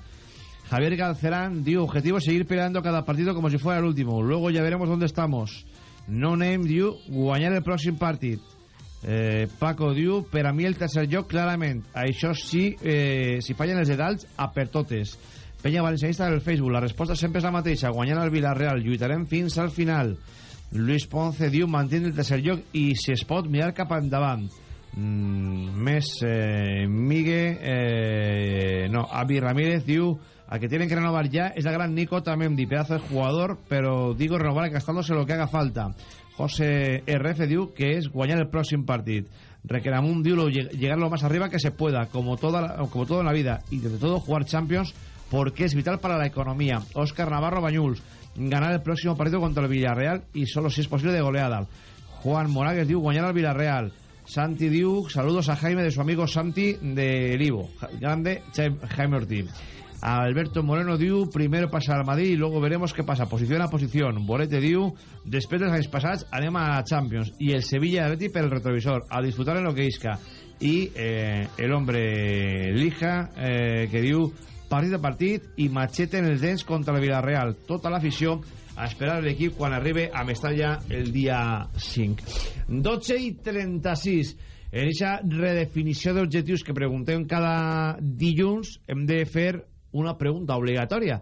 A: Javier Galcerán diu, objetivo seguir peleando cada partido como si fuera el último. Luego ya veremos dónde estamos. No Name diu, guanyar el pròxim partit. Eh, Paco diu, per a mi el tercer lloc clarament. Això sí, eh, si fallen els dedals, a per totes. Penya Valencianista del Facebook, la resposta sempre és la mateixa. Guanyant el Villarreal, lluitarem fins al final. Luis Ponce diu mantiene el tercer lloc i si es pot mirar cap endavant mm, més eh, Migue eh, no, Avi Ramírez diu al que tienen que renovar ya es la gran Nico también di pedazo de jugador pero digo renovar gastándose lo que haga falta. José RF diu que es guanyar el próximo partit Requeramun diu llegar lo más arriba que se pueda como, toda como todo en la vida y desde todo jugar Champions porque es vital para la economía. Óscar Navarro Bañuls ganar el próximo partido contra el Villarreal y solo si es posible de goleada. Juan Moragues diu guanyar al Villarreal. Santi diu saludos a Jaime de su amigo Santi de Livo. Grande Jaime Ortiz Alberto Moreno diu primero pasa al Madrid y luego veremos qué pasa posición a posición. Bolete diu després dels anys passats anem a Champions i el Sevilla Atleti per el retrovisor a disfrutar en lo que isca i eh, el hombre Lija eh, que diu partit a partit i machete en els dents contra el Villarreal. Tota l'afició a esperar l'equip quan arribi a Mestalla el dia 5 12 i 36 en aquesta redefinició d'objectius que preguntem cada dilluns hem de fer una pregunta obligatòria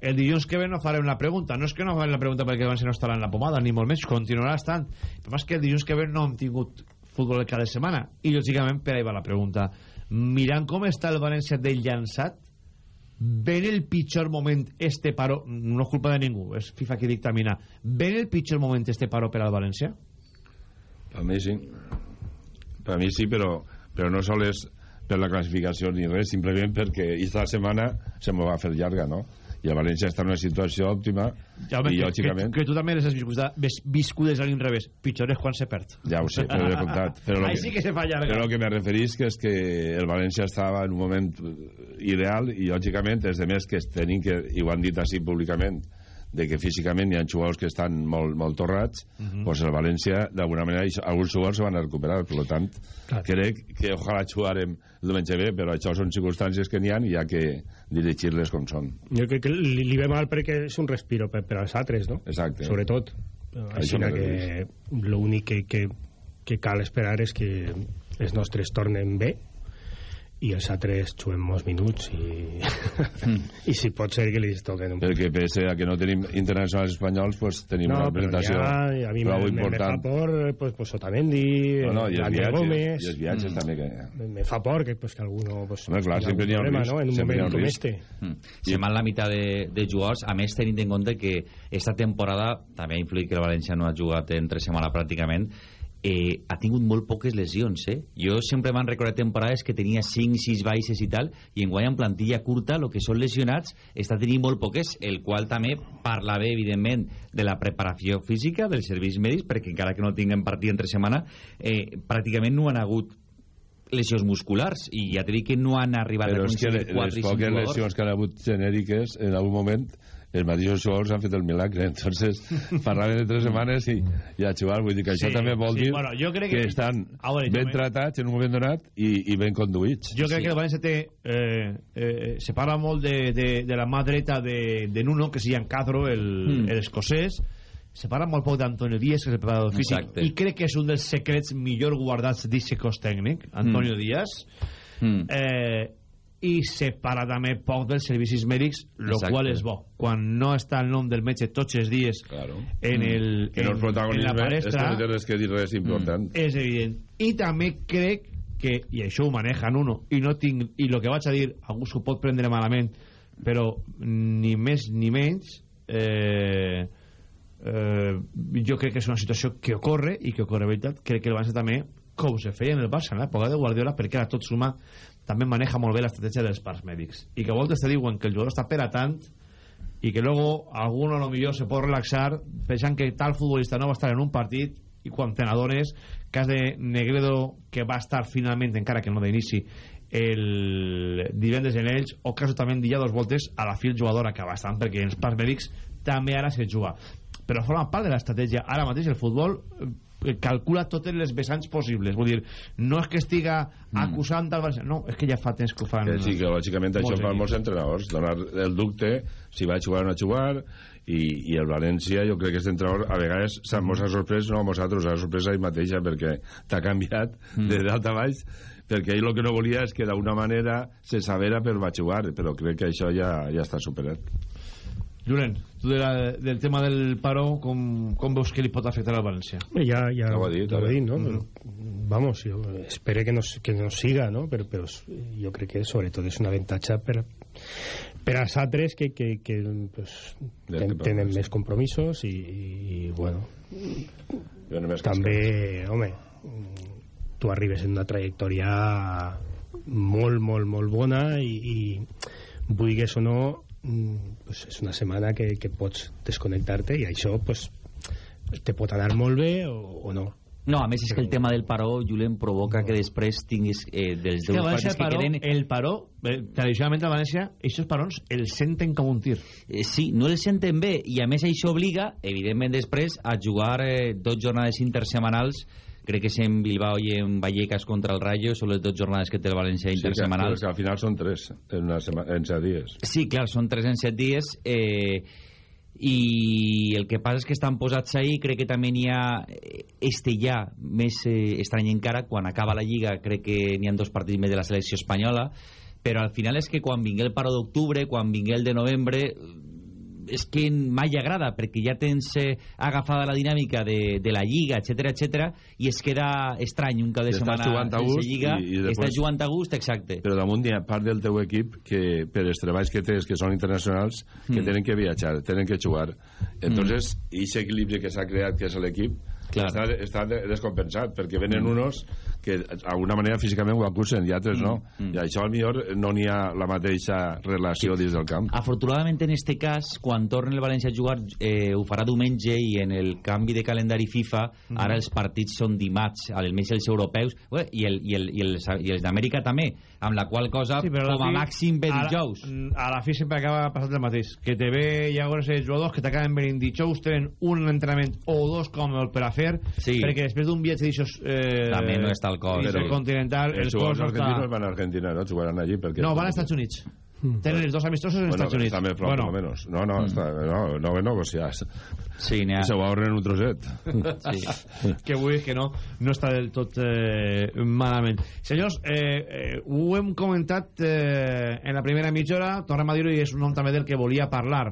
A: el dilluns que ve no farem la pregunta. No és que no farem la pregunta perquè abans no estarà en la pomada ni molt menys, continuarà estant. Però que el dilluns que ve no hem tingut futbol cada setmana. I lògicament per ahí va la pregunta. Mirant com està el València del llançat ven el pitjor moment este paro no és culpa de ningú, és FIFA qui dictamina. Ven el pitjor moment este paro per al València?
I: Per mi sí. Per mi sí, però, però no sols per la classificació ni res, simplement perquè aquesta setmana se m'ho va fer llarga, no? I el València està en una situació òptima
A: Ja, home,
I: i
A: que,
I: lògicament...
A: que, que tu també les has viscut, viscudes a l'inrevés pitjor és quan se perd
I: Ja ho sé, però he contat. Però
A: Ahí sí que se fa llarga
I: Però el que me referís que és que el València estava en un moment eh, ideal i, lògicament, els demés que es tenim que, i ho han dit així públicament, de que físicament hi ha jugadors que estan molt, molt torrats,
A: Mhm.
I: pues el València, d'alguna manera, alguns jugadors se van a recuperar. Per tant, crec que ojalà jugarem el diumenge bé, però això són circumstàncies que n'hi ha i ha que dirigir-les com són.
K: Jo crec que li, li ve mal perquè és un respiro per, per als altres, no?
I: Exacte.
K: Sobretot. Així
I: m'he
K: que l'únic que, que, que cal esperar és que els nostres tornen bé i els altres juguem molts minuts i, i si pot ser que li toquen un
I: Perquè pese a que no tenim internacionals espanyols, pues tenim una
K: però
I: presentació
K: ja, a mi me,
I: prou
K: me, me fa
I: important.
K: por pues, pues Otamendi,
I: No, no, i els
K: Daniel
I: viatges,
K: Gómez
I: i els viatges també que...
K: me, fa por que, pues, que alguno pues,
I: Home, clar, sempre n'hi ha un
K: problema,
I: risc,
K: no? en un moment
I: un
K: com
I: risc.
K: este
J: Mm. Se man la meitat de, de jugadors, a més tenint en compte que esta temporada també ha influït que el València no ha jugat entre setmana pràcticament eh, ha tingut molt poques lesions eh? jo sempre m'han recordat temporades que tenia 5-6 baixes i tal i enguany en plantilla curta el que són lesionats està tenint molt poques el qual també parla bé evidentment de la preparació física dels serveis mèdics perquè encara que no tinguem partit entre setmana eh, pràcticament no han hagut lesions musculars i ja t'he dit que no han arribat
I: Però
J: a
I: és que
J: aconseguir
I: les
J: 4 i 5
I: poques
J: jugadors
I: lesions que han hagut genèriques, en algun moment, els mateixos jugadors han fet el milagre. Entonces, parlaven de tres setmanes i, i a jugar. Vull dir que això
A: Sí,
I: també vol
A: sí,
I: dir
A: bueno, jo crec
I: que,
A: que-
I: estan
A: A veure,
I: ben tratats en un moment donat i, i ben conduïts.
A: Jo crec que el València té... Eh, eh, se parla molt de, de, de la mà dreta de, de Nuno, que es Ian Cadro, el,
J: Mm.
A: el escocès. Se parla molt poc d'Antonio Díaz, que és el preparador físic.
J: Exacte.
A: I crec que és un dels secrets millor guardats d'aquest cos tècnic, Antonio
J: Mm.
A: Díaz.
J: Mm.
A: Eh, I se parla també poc dels servicis mèdics, el
J: Exacte.
A: qual és bo. Quan no està el nom del metge tots els dies
I: Claro.
A: en, el,
I: Mm. no
A: en,
I: és
A: en la
I: protagonisme, és que
A: palestra...
I: no res que dir res important.
A: és evident i també crec que i això ho maneja Nuno i no tinc i el que vaig a dir algú s'ho pot prendre malament però ni més ni menys eh, eh, jo crec que és una situació que ocorre i que ocorre veritat crec que el Barça també com se feia en el Barça en l'època de Guardiola perquè ara tot suma també maneja molt bé l'estratègia dels parts mèdics. I que a voltes te diuen que el jugador està per a tant i que luego alguno a lo millor se pot relaxar pensant que tal futbolista no va estar en un partit i quan te n'adones cas de Negredo que va estar finalment encara que no d'inici el divendres en ells o cas també d'illa dos voltes a la fi el jugador acaba estant perquè els parts mèdics també ara se juga. Però forma part de l'estratègia. Ara mateix el futbol calcula totes les vessants possibles. Vull dir, no és que estiga acusant al Barça, no, és que ja fa temps que ho fan
I: Que sí, que lògicament això fan molts entrenadors, donar el dubte si va a jugar o no a jugar, i, i el València, jo crec que aquest entrenador a vegades s'ha mos ha sorprès, no a nosaltres, ha sorprès a ell mateixa perquè t'ha canviat de dalt a baix perquè ell el que no volia és que d'una manera se sabera per va jugar, però crec que això ja, ja està superat.
A: Julen, tu de la, del tema del paro, com, com veus que li pot afectar al València?
K: Bé, Ja, ja,
I: ho ha dit,
K: ho
I: a
K: he dit. ¿no? Pero, vamos, yo espero que nos, que nos siga, ¿no? Pero, pero yo creo que sobre todo es una ventaja per, per als altres que, que, que pues, ten, tenen més compromisos i, i bueno,
I: Jo només
K: també, home, tu arribes en una trajectòria molt, molt, molt bona i, i vulguis o no mm, pues és una setmana que, que pots desconnectar-te i això pues, te pot anar molt bé o, o no
J: No, a més és que el tema del paró, Julen, provoca que després tinguis eh, dels
A: València
J: partits
A: el
J: que
A: paró,
J: queden...
A: el paró eh, tradicionalment a València, aquests parons els senten com un tir.
J: Eh, sí, no els senten bé i a més això obliga, evidentment després, a jugar eh, dos jornades intersemanals crec que és en Bilbao i en Vallecas contra el Rayo són les dues jornades que té el València
I: Sí, que,
J: intersemanals
I: que al final són tres en, una sema, en set dies.
J: Sí, clar, són 3 en 7 dies eh, i el que passa és que estan posats ahí crec que també n'hi ha eh, este ja més eh, estrany encara quan acaba la Lliga crec que n'hi ha dos partits més de la selecció espanyola però al final és que quan vingué el paro d'octubre quan vingué el de novembre és que mai agrada perquè ja tens eh, agafada la dinàmica de, de la Lliga, etc etc i es queda estrany un cap de
I: Estàs
J: setmana
I: jugant a gust
J: Lliga
I: i- i després-
J: estàs jugant a gust, exacte
I: Però damunt hi ha part del teu equip que per els treballs que tens, que són internacionals, que
J: Mm.
I: tenen que viatjar, tenen que jugar. Entonces, i aquest equilibri que s'ha creat, que és l'equip, està, està de- descompensat, perquè venen
J: Mm.
I: unos que d'alguna manera físicament ho acusen i altres no.
J: Mm.
I: I això al millor no n'hi ha la mateixa relació dins del camp.
J: Afortunadament en este cas, quan torni el València a jugar eh, ho farà diumenge i en el canvi de calendari FIFA
A: Mhm.
J: ara els partits són dimarts, almenys els europeus Bé, i, el, i, el, i els, i els d'Amèrica també, amb la qual cosa
A: Sí, però
J: com a
A: fi-
J: màxim ve
A: a la-
J: dijous
A: A la fi sempre acaba passant el mateix. Que te ve llavors els jugadors que t'acaben venint dijous, tenen un entrenament o dos com el per a fer,
J: Sí.
A: perquè després d'un viatge d'aixòs... Eh,
J: També no està el cos,
A: d'això
J: sí.
A: continental, el
I: els
A: cos
I: jugadors
A: no està...
I: argentinos van a Argentina, no? Jugaran allí perquè...
A: No, van als Estats Units. Tenen els dos amistosos en
I: bueno,
A: Estats Units.
I: Més prop,
A: Bueno.
I: menos. No, no, està, no, no, no negociar.
J: Sí, n'hi ha...
I: Se ho ahorren un trosset.
J: Sí.
A: que vull que no, no està del tot eh, malament. Senyors, eh, eh, ho hem comentat eh, en la primera mitja hora, tornem a dir-ho i és un nom també del que volia parlar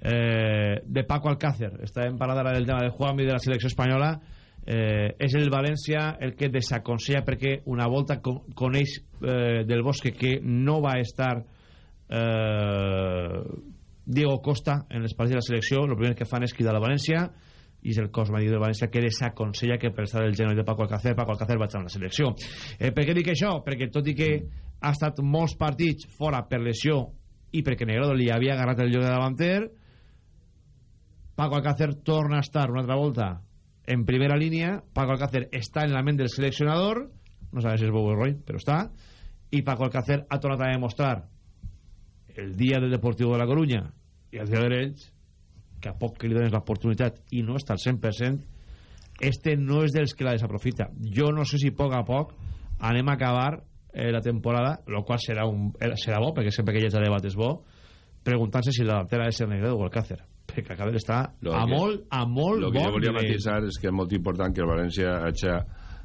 A: eh, de Paco Alcácer estàvem parlant ara del tema de Juanmi de la selecció espanyola eh, és el València el que desaconsella perquè una volta con coneix eh, del Bosque que no va estar eh, Diego Costa en les partits de la selecció el primer que fan és cridar a València i és el cos mèdic de València que desaconsella que per estar el genoll de Paco Alcácer Paco Alcácer va estar en la selecció eh, per què dic això? perquè tot i que ha estat molts partits fora per lesió i perquè Negredo li havia agarrat el lloc de davanter Paco Alcácer torna a estar una altra volta en primera línia Paco Alcácer està en la ment del seleccionador no sabem si és bo o Roy però està i Paco Alcácer ha tornat a demostrar el dia del Deportivo de la Coruña i el dia d'ells que a poc que li dones l'oportunitat i no està al 100% este no és dels que la desaprofita. Jo no sé si a poc a poc anem a acabar eh, la temporada el qual serà, un, eh, serà bo perquè sempre que hi ha debat és bo preguntant-se si la delantera de ser Negredo o Alcácer perquè Alcácer està
I: Lo
A: a
I: que-
A: molt, a molt
I: Lo que
A: bon
I: jo volia
A: nivell.
I: matisar és que és molt important que el València hagi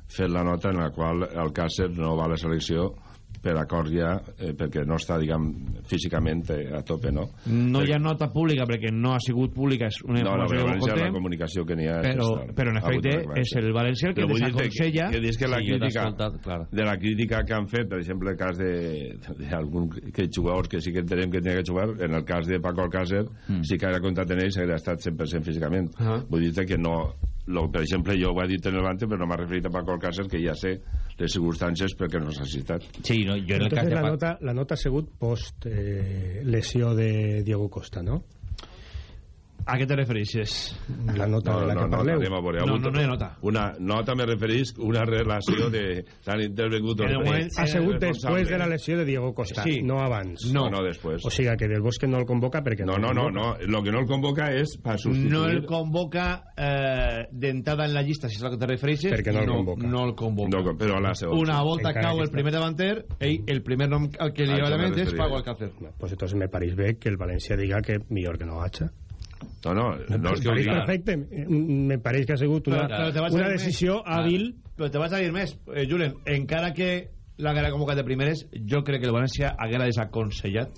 I: fet la nota en la qual el Càcer no va a la selecció per acord ja, eh, perquè no està, diguem, físicament eh, a tope, no?
A: no hi ha nota pública perquè no ha sigut pública és una
I: No, no,
A: informació
I: però
A: que
I: la comunicació que n'hi ha... és
A: però,
I: esta.
A: però en efecte és el València el que desaconsella
I: que, que, dius que la
J: Sí,
I: crítica
J: escoltat, clar.
I: de la crítica que han fet per exemple el cas de, d'algun que jugadors que sí que entenem que tenia que jugar en el cas de Paco Alcácer
J: Mm.
I: sí que haguera comptat en ells haguera estat 100% físicament
A: Ah.
I: vull dir que no lo, per exemple jo ho he dit en el Bante però no m'ha referit a Paco Alcácer que ja sé les circumstàncies perquè no s'ha citat
J: Sí, no, jo en el cas
K: Entonces
J: de
K: la
J: Paco
K: nota, la nota ha sigut post eh, lesió de Diego Costa, no?
A: A què te refereixes?
K: La nota de la que parleu.
I: a.
A: No,
I: Avui-
A: no, no hi ha nota.
I: Una nota me referís una relació de... S'han intervingut...
A: En el moment-
K: Ha sigut després de la lesió de Diego Costa,
A: Sí.
K: no abans.
I: No, no, després.
K: O sigui que Del Bosque no el convoca perquè
I: No, no, no, no. Lo que no el convoca és per substituir...
A: no el convoca eh, d'entrada en la llista, si és el que te refereixes,
K: Perquè no el convoca.
A: No el convoca.
I: No, però a la segona.
A: Una volta
K: Encara
A: cau el primer davanter, ell, el primer nom al que li
I: A
A: va a la és. Paco Alcácer.
K: No, pues entonces me pareix bé que el València diga que millor que no haja.
I: No, no, no és que ho digui.
K: perfecte. Me pareix que ha sigut una,
A: Però- però te vaig a
K: una decisió
A: més.
K: hàbil.
A: Però te vaig a dir més, eh, Julen, encara que l'haguera convocat de primeres, jo crec que el València haguera desaconsellat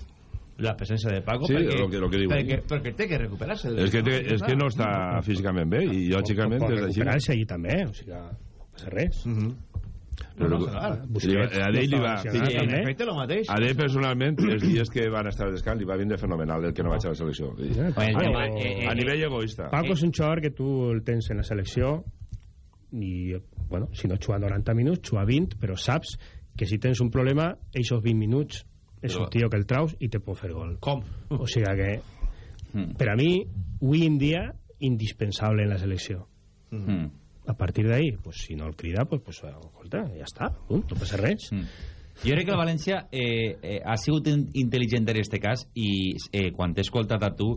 A: la presencia de Paco
I: Sí,
A: perquè,
I: lo que- lo que
A: perquè, perquè té que recuperar-se
I: És que, té, és que no està físicament bé i lògicament
K: pot
I: des d'així...
K: recuperar-se allí també, o sigui, no passa res.
I: Però,
K: No, no, clar, Busquets
I: a ell li
K: no
I: va...
K: lesionat,
A: en efecte lo mateix
I: A ell personalment, els dies que van estar a descans li va vindre fenomenal el que no vaig a la selecció. A, nivell- a nivell egoista.
K: Paco és un jugador que tu el tens en la selecció i, bueno, si no juga 90 minuts, juga 20, però saps que si tens un problema, aquests 20 minuts és un tio que el traus i te pot fer gol.
A: Com?
K: O sigui que,
J: Mm.
K: per a mi, avui en dia, indispensable en la selecció.
J: Mm.
K: A partir d'ahí, pues, si no el crida, pues, pues, escolta, ja està, punt, no passa res.
J: Mm. Jo crec que el València eh, eh, ha sigut in- intel·ligent en aquest cas i eh, quan t'he escoltat a tu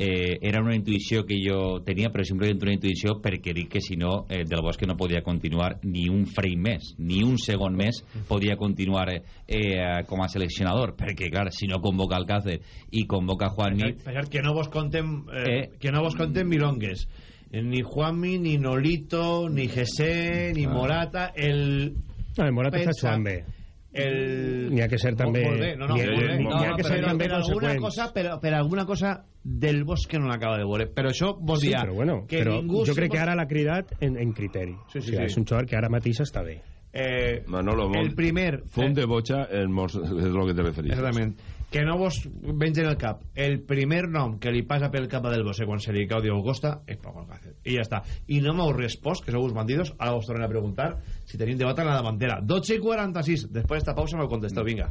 J: eh, era una intuïció que jo tenia però simplement una intuïció perquè dic que si no eh, Del Bosque no podia continuar ni un frame més ni un segon més podia continuar eh, eh, com a seleccionador perquè clar, si no convoca Alcácer i convoca Juanmi
A: Pensar que no vos contem eh,
J: Eh.
A: que no vos contem milongues ni Juanmi, ni Nolito ni José, ni
K: Ah.
A: Morata el...
K: No, el Morata
A: pensa-
K: jugant bé.
A: el...
K: N'hi ha que ser també-
A: no, no,
K: n'hi ha-
A: No,
K: ha
A: no,
K: que ser
A: però-
K: també
A: per alguna cosa, però, per alguna cosa del Bosque no l'acaba de veure però això vol
K: Sí, però bueno,
A: que
K: però
A: ningú
K: jo crec
A: se
K: que ara l'ha cridat en, en criteri.
A: Sí, sí,
K: o sigui,
A: sí.
K: És un jugador que ara mateix està bé.
A: eh,
I: Manolo,
A: el primer
I: Fum de bocha en mos, és el que te referies.
A: Exactament. Que no vos vengen el cap. El primer nom que li passa pel cap a del Bosé quan se li cau Diego Costa és Paco Alcácer. I ja està. I no m'heu respost, que sou uns bandidos. Ara vos tornem a preguntar si tenim debat en la davantera. 12 i 46. Després d'esta pausa m'ho contesteu. Vinga.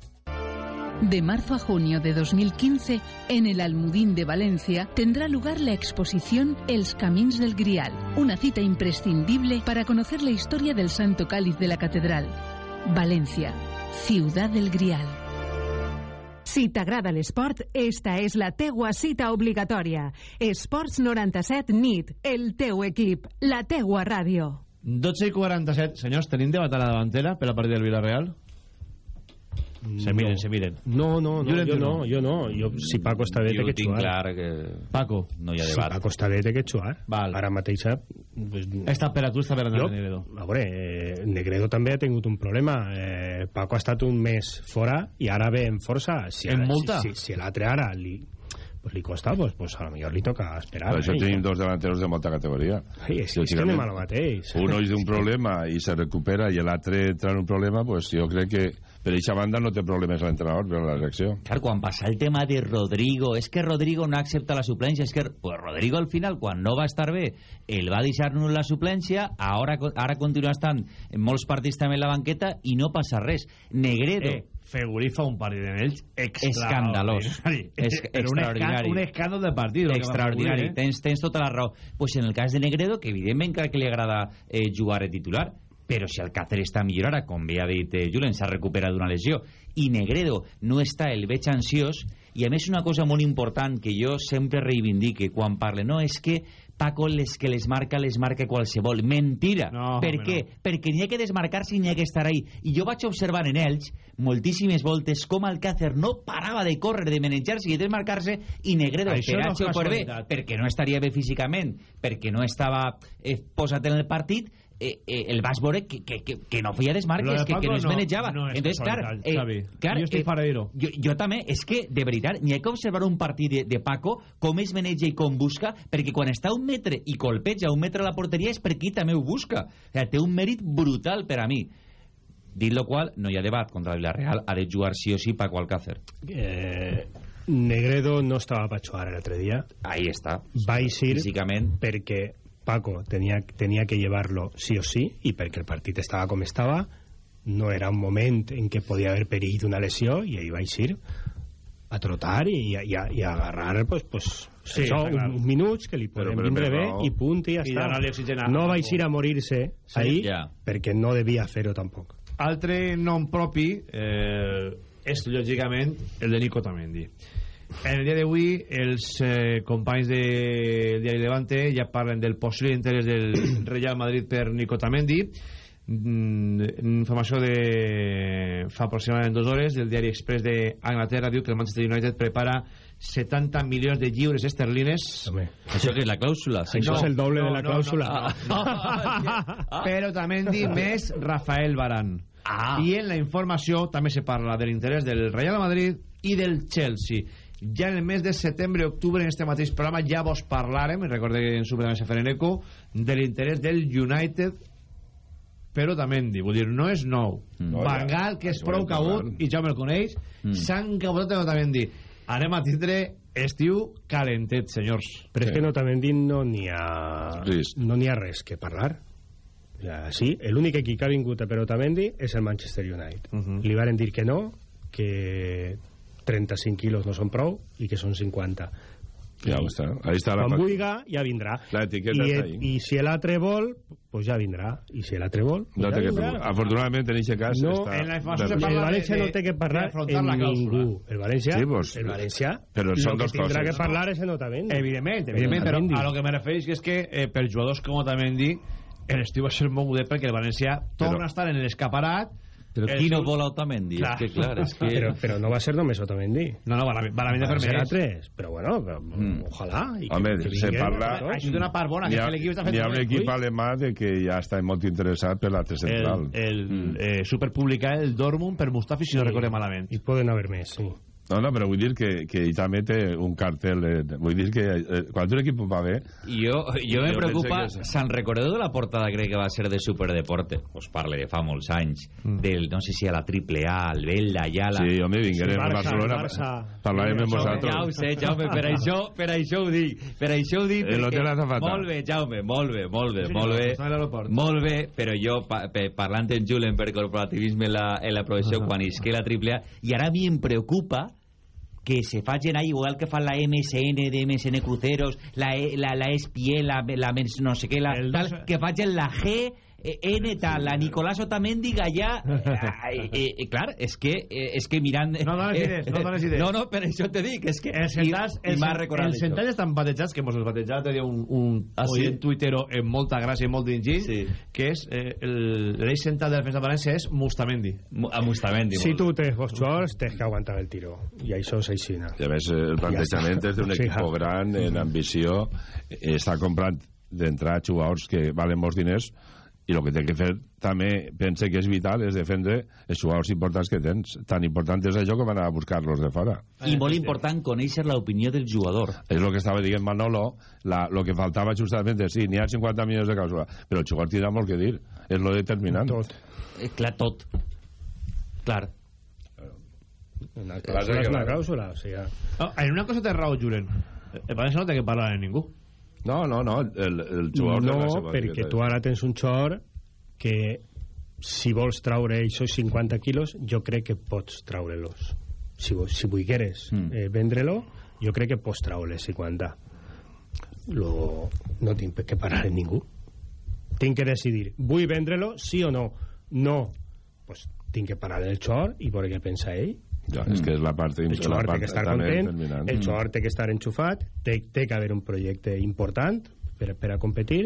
M: De marzo a junio de 2015, en el Almudín de Valencia, tendrá lugar la exposición Els Camins del Grial, una cita imprescindible para conocer la historia del Santo Cáliz de la Catedral. Valencia, ciudad del Grial.
E: Si t'agrada l'esport, esta és la teua cita obligatòria. Esports 97 NIT, el teu equip, la teua ràdio.
A: 12 i 47. Senyors, tenim debat a la davantera per la partida del Villarreal? Se miren, se miren.
K: No, no, no, jo
A: tu
K: no,
A: no.
K: jo no. Jo, si Paco està bé, té
J: jo
K: que
J: tinc
K: jugar.
J: clar que
A: Paco.
J: no hi ha
K: Si
J: debat
K: Paco està bé, té que jugar.
A: Val.
K: Ara mateix... Pues,
A: Està per a tu, està per a
K: jo,
A: Negredo.
K: a veure, eh, Negredo també ha tingut un problema. Eh, Paco ha estat un mes fora i ara ve en força. Si
A: En
K: ara,
A: multa?
K: Si, si, si l'altre ara li, pues li costa, pues, pues a lo millor li toca esperar.
I: Per això
K: eh?
I: tenim dos delanteros de molta categoria.
K: Ai, és, és que anem a lo mateix.
I: Uno és d'un problema i se recupera i l'altre entra en un problema, pues jo crec que per eixa banda no té problemes l'entrenador per la reacció.
J: Claro, quan passa el tema de Rodrigo, és que Rodrigo no accepta la suplència, és que pues Rodrigo al final, quan no va estar bé, el va deixar-nos la suplència, ara, ara continua estant en molts partits també en la banqueta i no passa res. Negredo,
A: Eh, Fegulí fa un partit en ells
J: escandalós. Es,
A: Però un,
J: extraordinari.
A: un escàndol de partit. va
J: extraordinari,
A: eh?
J: tens, tens tota la raó pues en el cas de Negredo, que evidentment que li agrada eh, jugar de titular però si el Cácer està millor ara, com bé ha dit eh, Julen, s'ha recuperat d'una lesió i Negredo no està, el veig ansiós i a més una cosa molt important que jo sempre reivindique quan parle, no, és que Paco les que les marca, les marca qualsevol. Mentira.
A: No,
J: per
A: home,
J: què? Perquè n'hi ha que desmarcar-se i n'hi ha que estar ahí. I jo vaig observar en ells moltíssimes voltes com Alcácer no parava de córrer, de manejar-se i de desmarcar-se i Negredo, per
A: no
J: per B,
A: casualitat.
J: perquè no estaria bé físicament, perquè no estava eh, posat en el partit, eh, eh, el vas veure que, que, que, que no feia desmarques,
A: de
J: que, que no es
A: no-
J: manejava.
A: no és
J: Entonces, clar,
A: Xavi.
J: clar,
A: Jo estic faradero.
J: jo, jo també, és que, de veritat, n'hi ha que observar un partit de, de Paco, com es maneja i com busca, perquè quan està a un metre i colpeja un metre a la porteria és perquè ell també ho busca. O sigui, té un mèrit brutal per a mi. Dit lo qual, no hi ha debat contra el Villarreal, ha de jugar sí o sí Paco Alcácer.
K: Eh, Negredo no estava per jugar l'altre dia.
J: Ahí està.
K: Va eixir
J: Físicament.
K: perquè Paco tenia, tenia que llevarlo sí o sí i perquè el partit estava com estava no era un moment en què podia haver perill d'una lesió i ell va eixir a trotar i, i, a, i a agarrar pues, pues, Sí,
A: Això, un-
K: uns minuts que li poden
A: però
K: vindre
A: per
K: bé i punt i ja
A: I
K: està. no ir a morir-se
A: Sí,
K: ahí
A: ja.
K: perquè no devia fer-ho tampoc.
A: Altre nom propi eh, és, lògicament, el de Nico Tamendi. En el dia d'avui, els eh, companys del diari Levante ja parlen del possible interès del Real Madrid per Nico Tamendi. Mm, informació de fa aproximadament dues hores del diari Express d'Anglaterra diu que el Manchester United prepara 70 milions de lliures esterlines
J: Això que és la clàusula?
K: Això és el doble de la clàusula.
J: Ah.
A: però Tamendi més Rafael Varane i en la informació també se parla de l'interès del Real Madrid i del Chelsea ja en el mes de setembre i octubre en este mateix programa ja vos parlarem recordeu que en Superament fer en eco de l'interès del United però Tamendi, vull dir, no és nou.
J: Mm.
A: Van Gaal, que és
J: Ja
A: prou cabut i ja me'l coneix
J: Mm.
A: s'han cabotat en Tamendi anem a tindre estiu calentet, senyors.
K: Però és que no també dit no n'hi ha, no n'hi ha res que parlar. O sea, sí, l'únic equip que ha vingut a Perotamendi és el Manchester United. Li varen dir que no, que 35 quilos no són prou i que són 50.
I: Ja ho està. Ahí està la
K: Quan
I: part-
K: vulga, ja vindrà.
I: La etiqueta
K: I,
I: està ahí.
K: I si l'altre vol, pues ja vindrà. I si l'altre vol, pues
I: No
K: ja
I: té que. Afortunadament, en aquest cas...
K: No,
I: està
K: en la informació
I: de-
K: El València
A: de-
K: no té que parlar en
A: la
K: ningú. El València,
I: Sí, pues,
K: el València
I: però són dos
K: tindrà
I: coses.
K: que parlar és en Otamendi.
A: Evidentment, evidentment, però a lo que me refereix és que eh, per jugadors com Otamendi l'estiu va ser molt mogudet perquè el València torna a estar en l'escaparat
J: Però
A: El
J: qui no vol Otamendi? És que, clar, és que...
K: Però, però no va ser només Otamendi.
A: No, no, van a, van a vindre per més.
K: altres, però bueno, però, ojalà. I que,
I: Home,
K: que
I: se parla...
A: Això d'una part bona, que
I: ha,
A: l'equip està fet
I: hi ha un equip
A: Ui.
I: alemà de que ja està molt interessat per l'altre central.
A: el, el eh, superpublicar el Dortmund per Mustafi si no recorde malament
K: i poden haver més, sí
I: No, no, però vull dir que, que ell també té un cartel. Eh, vull dir que eh, quan un equip va bé...
J: Jo, jo me
I: Jo
J: preocupa,
I: que
J: se'n recordeu de la portada crec que va ser de Superdeporte? Us parle de fa molts anys, del, no sé si a la triple A, al Velda, ja la...
I: Sí, home, vingueren a Barcelona. Parlarem amb vosaltres.
J: Ja ho sé, Jaume, per això, per això ho dic, per això ho dic.
I: El
J: perquè-
I: hotel Azafata.
J: Molt bé, Jaume, molt bé, molt bé,
A: Sí,
J: molt bé. Molt bé, però jo, pa, pe, parlant amb Julen per corporativisme en la, en la professió, quan isqué la triple A, i ara a mi em preocupa que se facin ahí, igual que fan la MSN de MSN Cruceros, la, E- la, la SPE, la, la no sé què, la, tal, que facin la G, eh, N tal, la Nicolás Otamendi Gallà... Eh, eh, eh, clar, és que, eh, és que mirant...
A: No dones idees, no dones idees.
J: No, no, per això te dic, és que...
A: Els
J: i, i recordat
A: els
J: això.
A: centrals estan batejats, que mos els batejat té un, un
J: Ah, sí?
A: oient tuitero amb molta gràcia i molt d'enginy,
J: Sí.
A: que és eh, el- l'eix central de la defensa de València és Mustamendi.
J: Mu- A Mustamendi.
K: si tu tens bons jugadors tens que aguantar el tiro i això és així no?
I: I a més, eh, el plantejament és d'un
K: Sí,
I: equip
K: ja.
I: gran, en ambició, eh, està comprant d'entrar jugadors que valen molts diners i el que té que fer també pense que és vital és defendre els jugadors importants que tens tan important és això que van a buscar-los de fora
J: I molt important conèixer l'opinió del jugador.
I: és el que estava dient Manolo la, lo que faltava justament és sí, n'hi ha 50 milions de clàusula però el jugador tindrà molt que dir és lo determinant
K: tot
J: Eh, clar, tot. Clar.
K: una
I: Vas a
K: clàusula és una clàusula o sigui,
A: No, en una cosa té raó, Julen. El València no té que parlar amb ningú.
I: No, no, no el, el jugador la
K: no perquè tu ara tens un xor que si vols traure aquests 50 quilos jo crec que pots traure-los si, si volgueres
J: Mm.
K: eh, vendre-lo jo crec que pots traure 50 lo, no tinc que parar en ningú. Tinc que decidir vull vendre-lo sí o no? No. Pues tinc que parar el xor i veure què pensa ell
I: ja, és que és la part,
K: el jugador té que estar content, el jugador té que estar enxufat, té, té que haver un projecte important per, per a competir,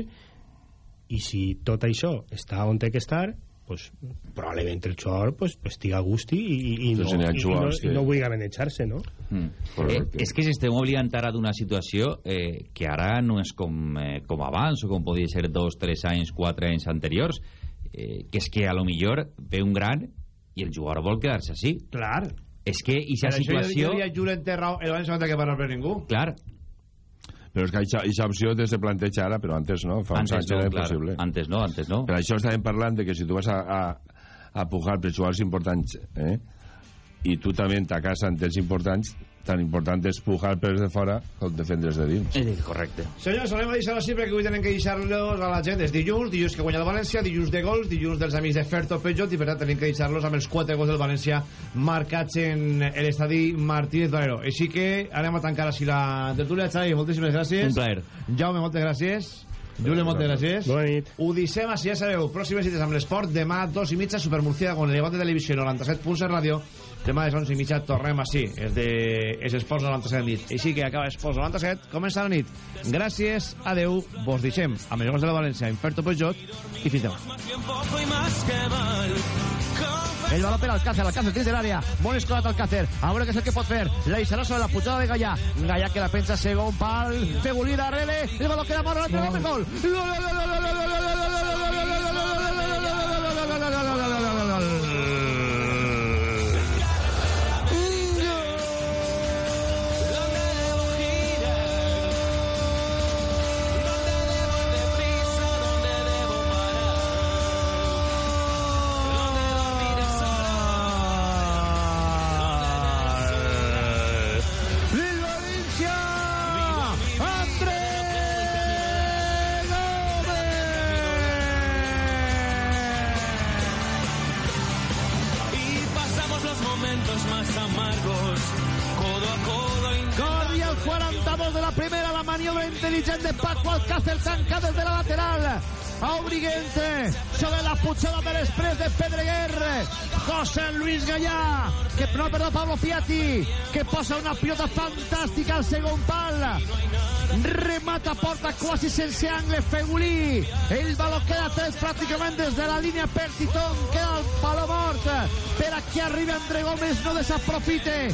K: i si tot això està on té que estar, pues, probablement el jugador pues, pues, estigui a gust i, i, i,
I: Però
K: no, i, i, no, i no vulgui manejar-se, no?
J: Mm. Eh, és que s'estem oblidant ara d'una situació eh, que ara no és com, eh, com abans o com podia ser dos, tres anys, quatre anys anteriors eh, que és que a lo millor ve un gran i el jugador vol quedar-se així
A: Clar.
J: És que
A: això
J: situació
A: jo diria Julen té raó, el València no té que parlar per ningú.
J: clar,
I: Però és que aquesta opció se planteja ara, però antes no, fa uns
J: antes
I: anys
J: no,
I: era
J: clar,
I: impossible.
J: antes no, antes no
I: Per això estàvem parlant de que si tu vas a, a, a pujar per jugadors importants eh, i tu també en ta casa en tens importants, tan important és pujar per de fora com defendre's de dins.
J: Correcte.
O: Senyors, anem a deixar-ho així perquè avui tenen que deixar-los a la gent. És dilluns, dilluns que guanya el València, dilluns de gols, dilluns dels amics de Ferto Peugeot i per tant tenim que deixar-los amb els quatre gols del València marcats en l'estadi Martínez Valero. Així que anem a tancar així la tertúlia. Xavi, moltíssimes gràcies.
J: Un plaer.
O: Jaume, moltes gràcies. Jule, moltes gràcies.
K: Bona nit.
O: Ho deixem així, ja sabeu. Pròximes cites amb l'esport. Demà, dos i mitja, Supermurciaga con el Levante Televisió 97.7 Ràdio. Demà a les 11 i mitja tornem així. És de és Esports 97 nit. Així que acaba Esports 97. Comença la nit. Gràcies, adeu. Vos deixem els gols de la València, Inferto Peugeot i fins demà. El balón per Alcácer, Alcácer dins de l'àrea. Bon escolat Alcácer. A veure què és el que pot fer. La deixarà sobre la pujada de Gallà. Gallà que la pensa segon pal. Fegulí darrere. El balón queda mort. L'altre gol. Gol. Lil 42 de la primera, la maniobra inteligente de Paco Alcácer tanca desde la lateral. Auriguente sobre la puchada del express de Pedreguer. José Luis Gallà, que no, perdó, Pablo Piatti, que posa una pilota fantàstica al segon pal. Remata porta quasi sense angle Fegulí. El baló queda tres pràcticament des de la línia per Titón. Queda el palo mort per a que arribi André Gómez, no desaprofite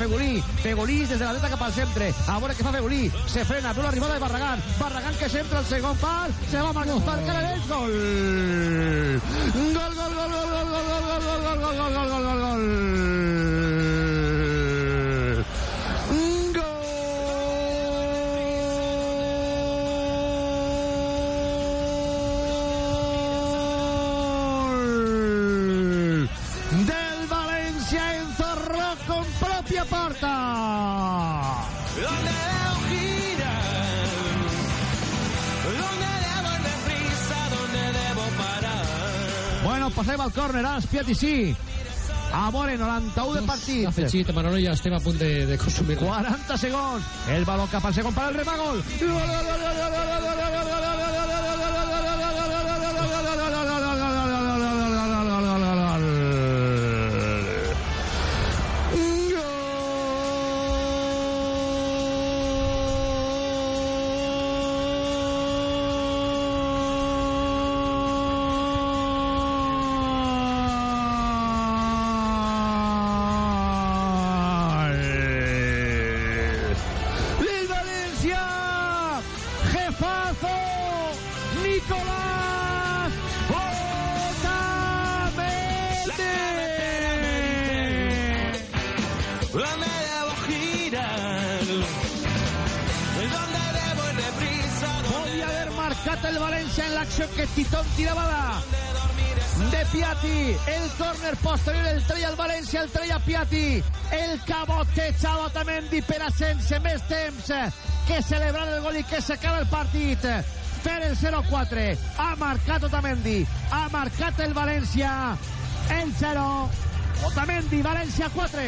O: Fegulí. Fegulí des de la dreta cap al centre. A veure què fa Fegulí. Se frena, però l'arribada de Barragán. Barragán que centra el segon pal. Se va a marcar cara d'ells. Gol. Gol, gol, gol, gol, gol, del córner a Spiaticí. A More, 91 de partit.
F: Manolo, ja estem a punt de, de consumir.
O: 40 segons. El baló cap al segon per al Piatti el cabotejava Otamendi per a sense més temps que celebrar el gol i que s'acaba el partit
P: fer el 0-4. Ha marcat Otamendi. Ha marcat el València. El 0. Otamendi, València 4.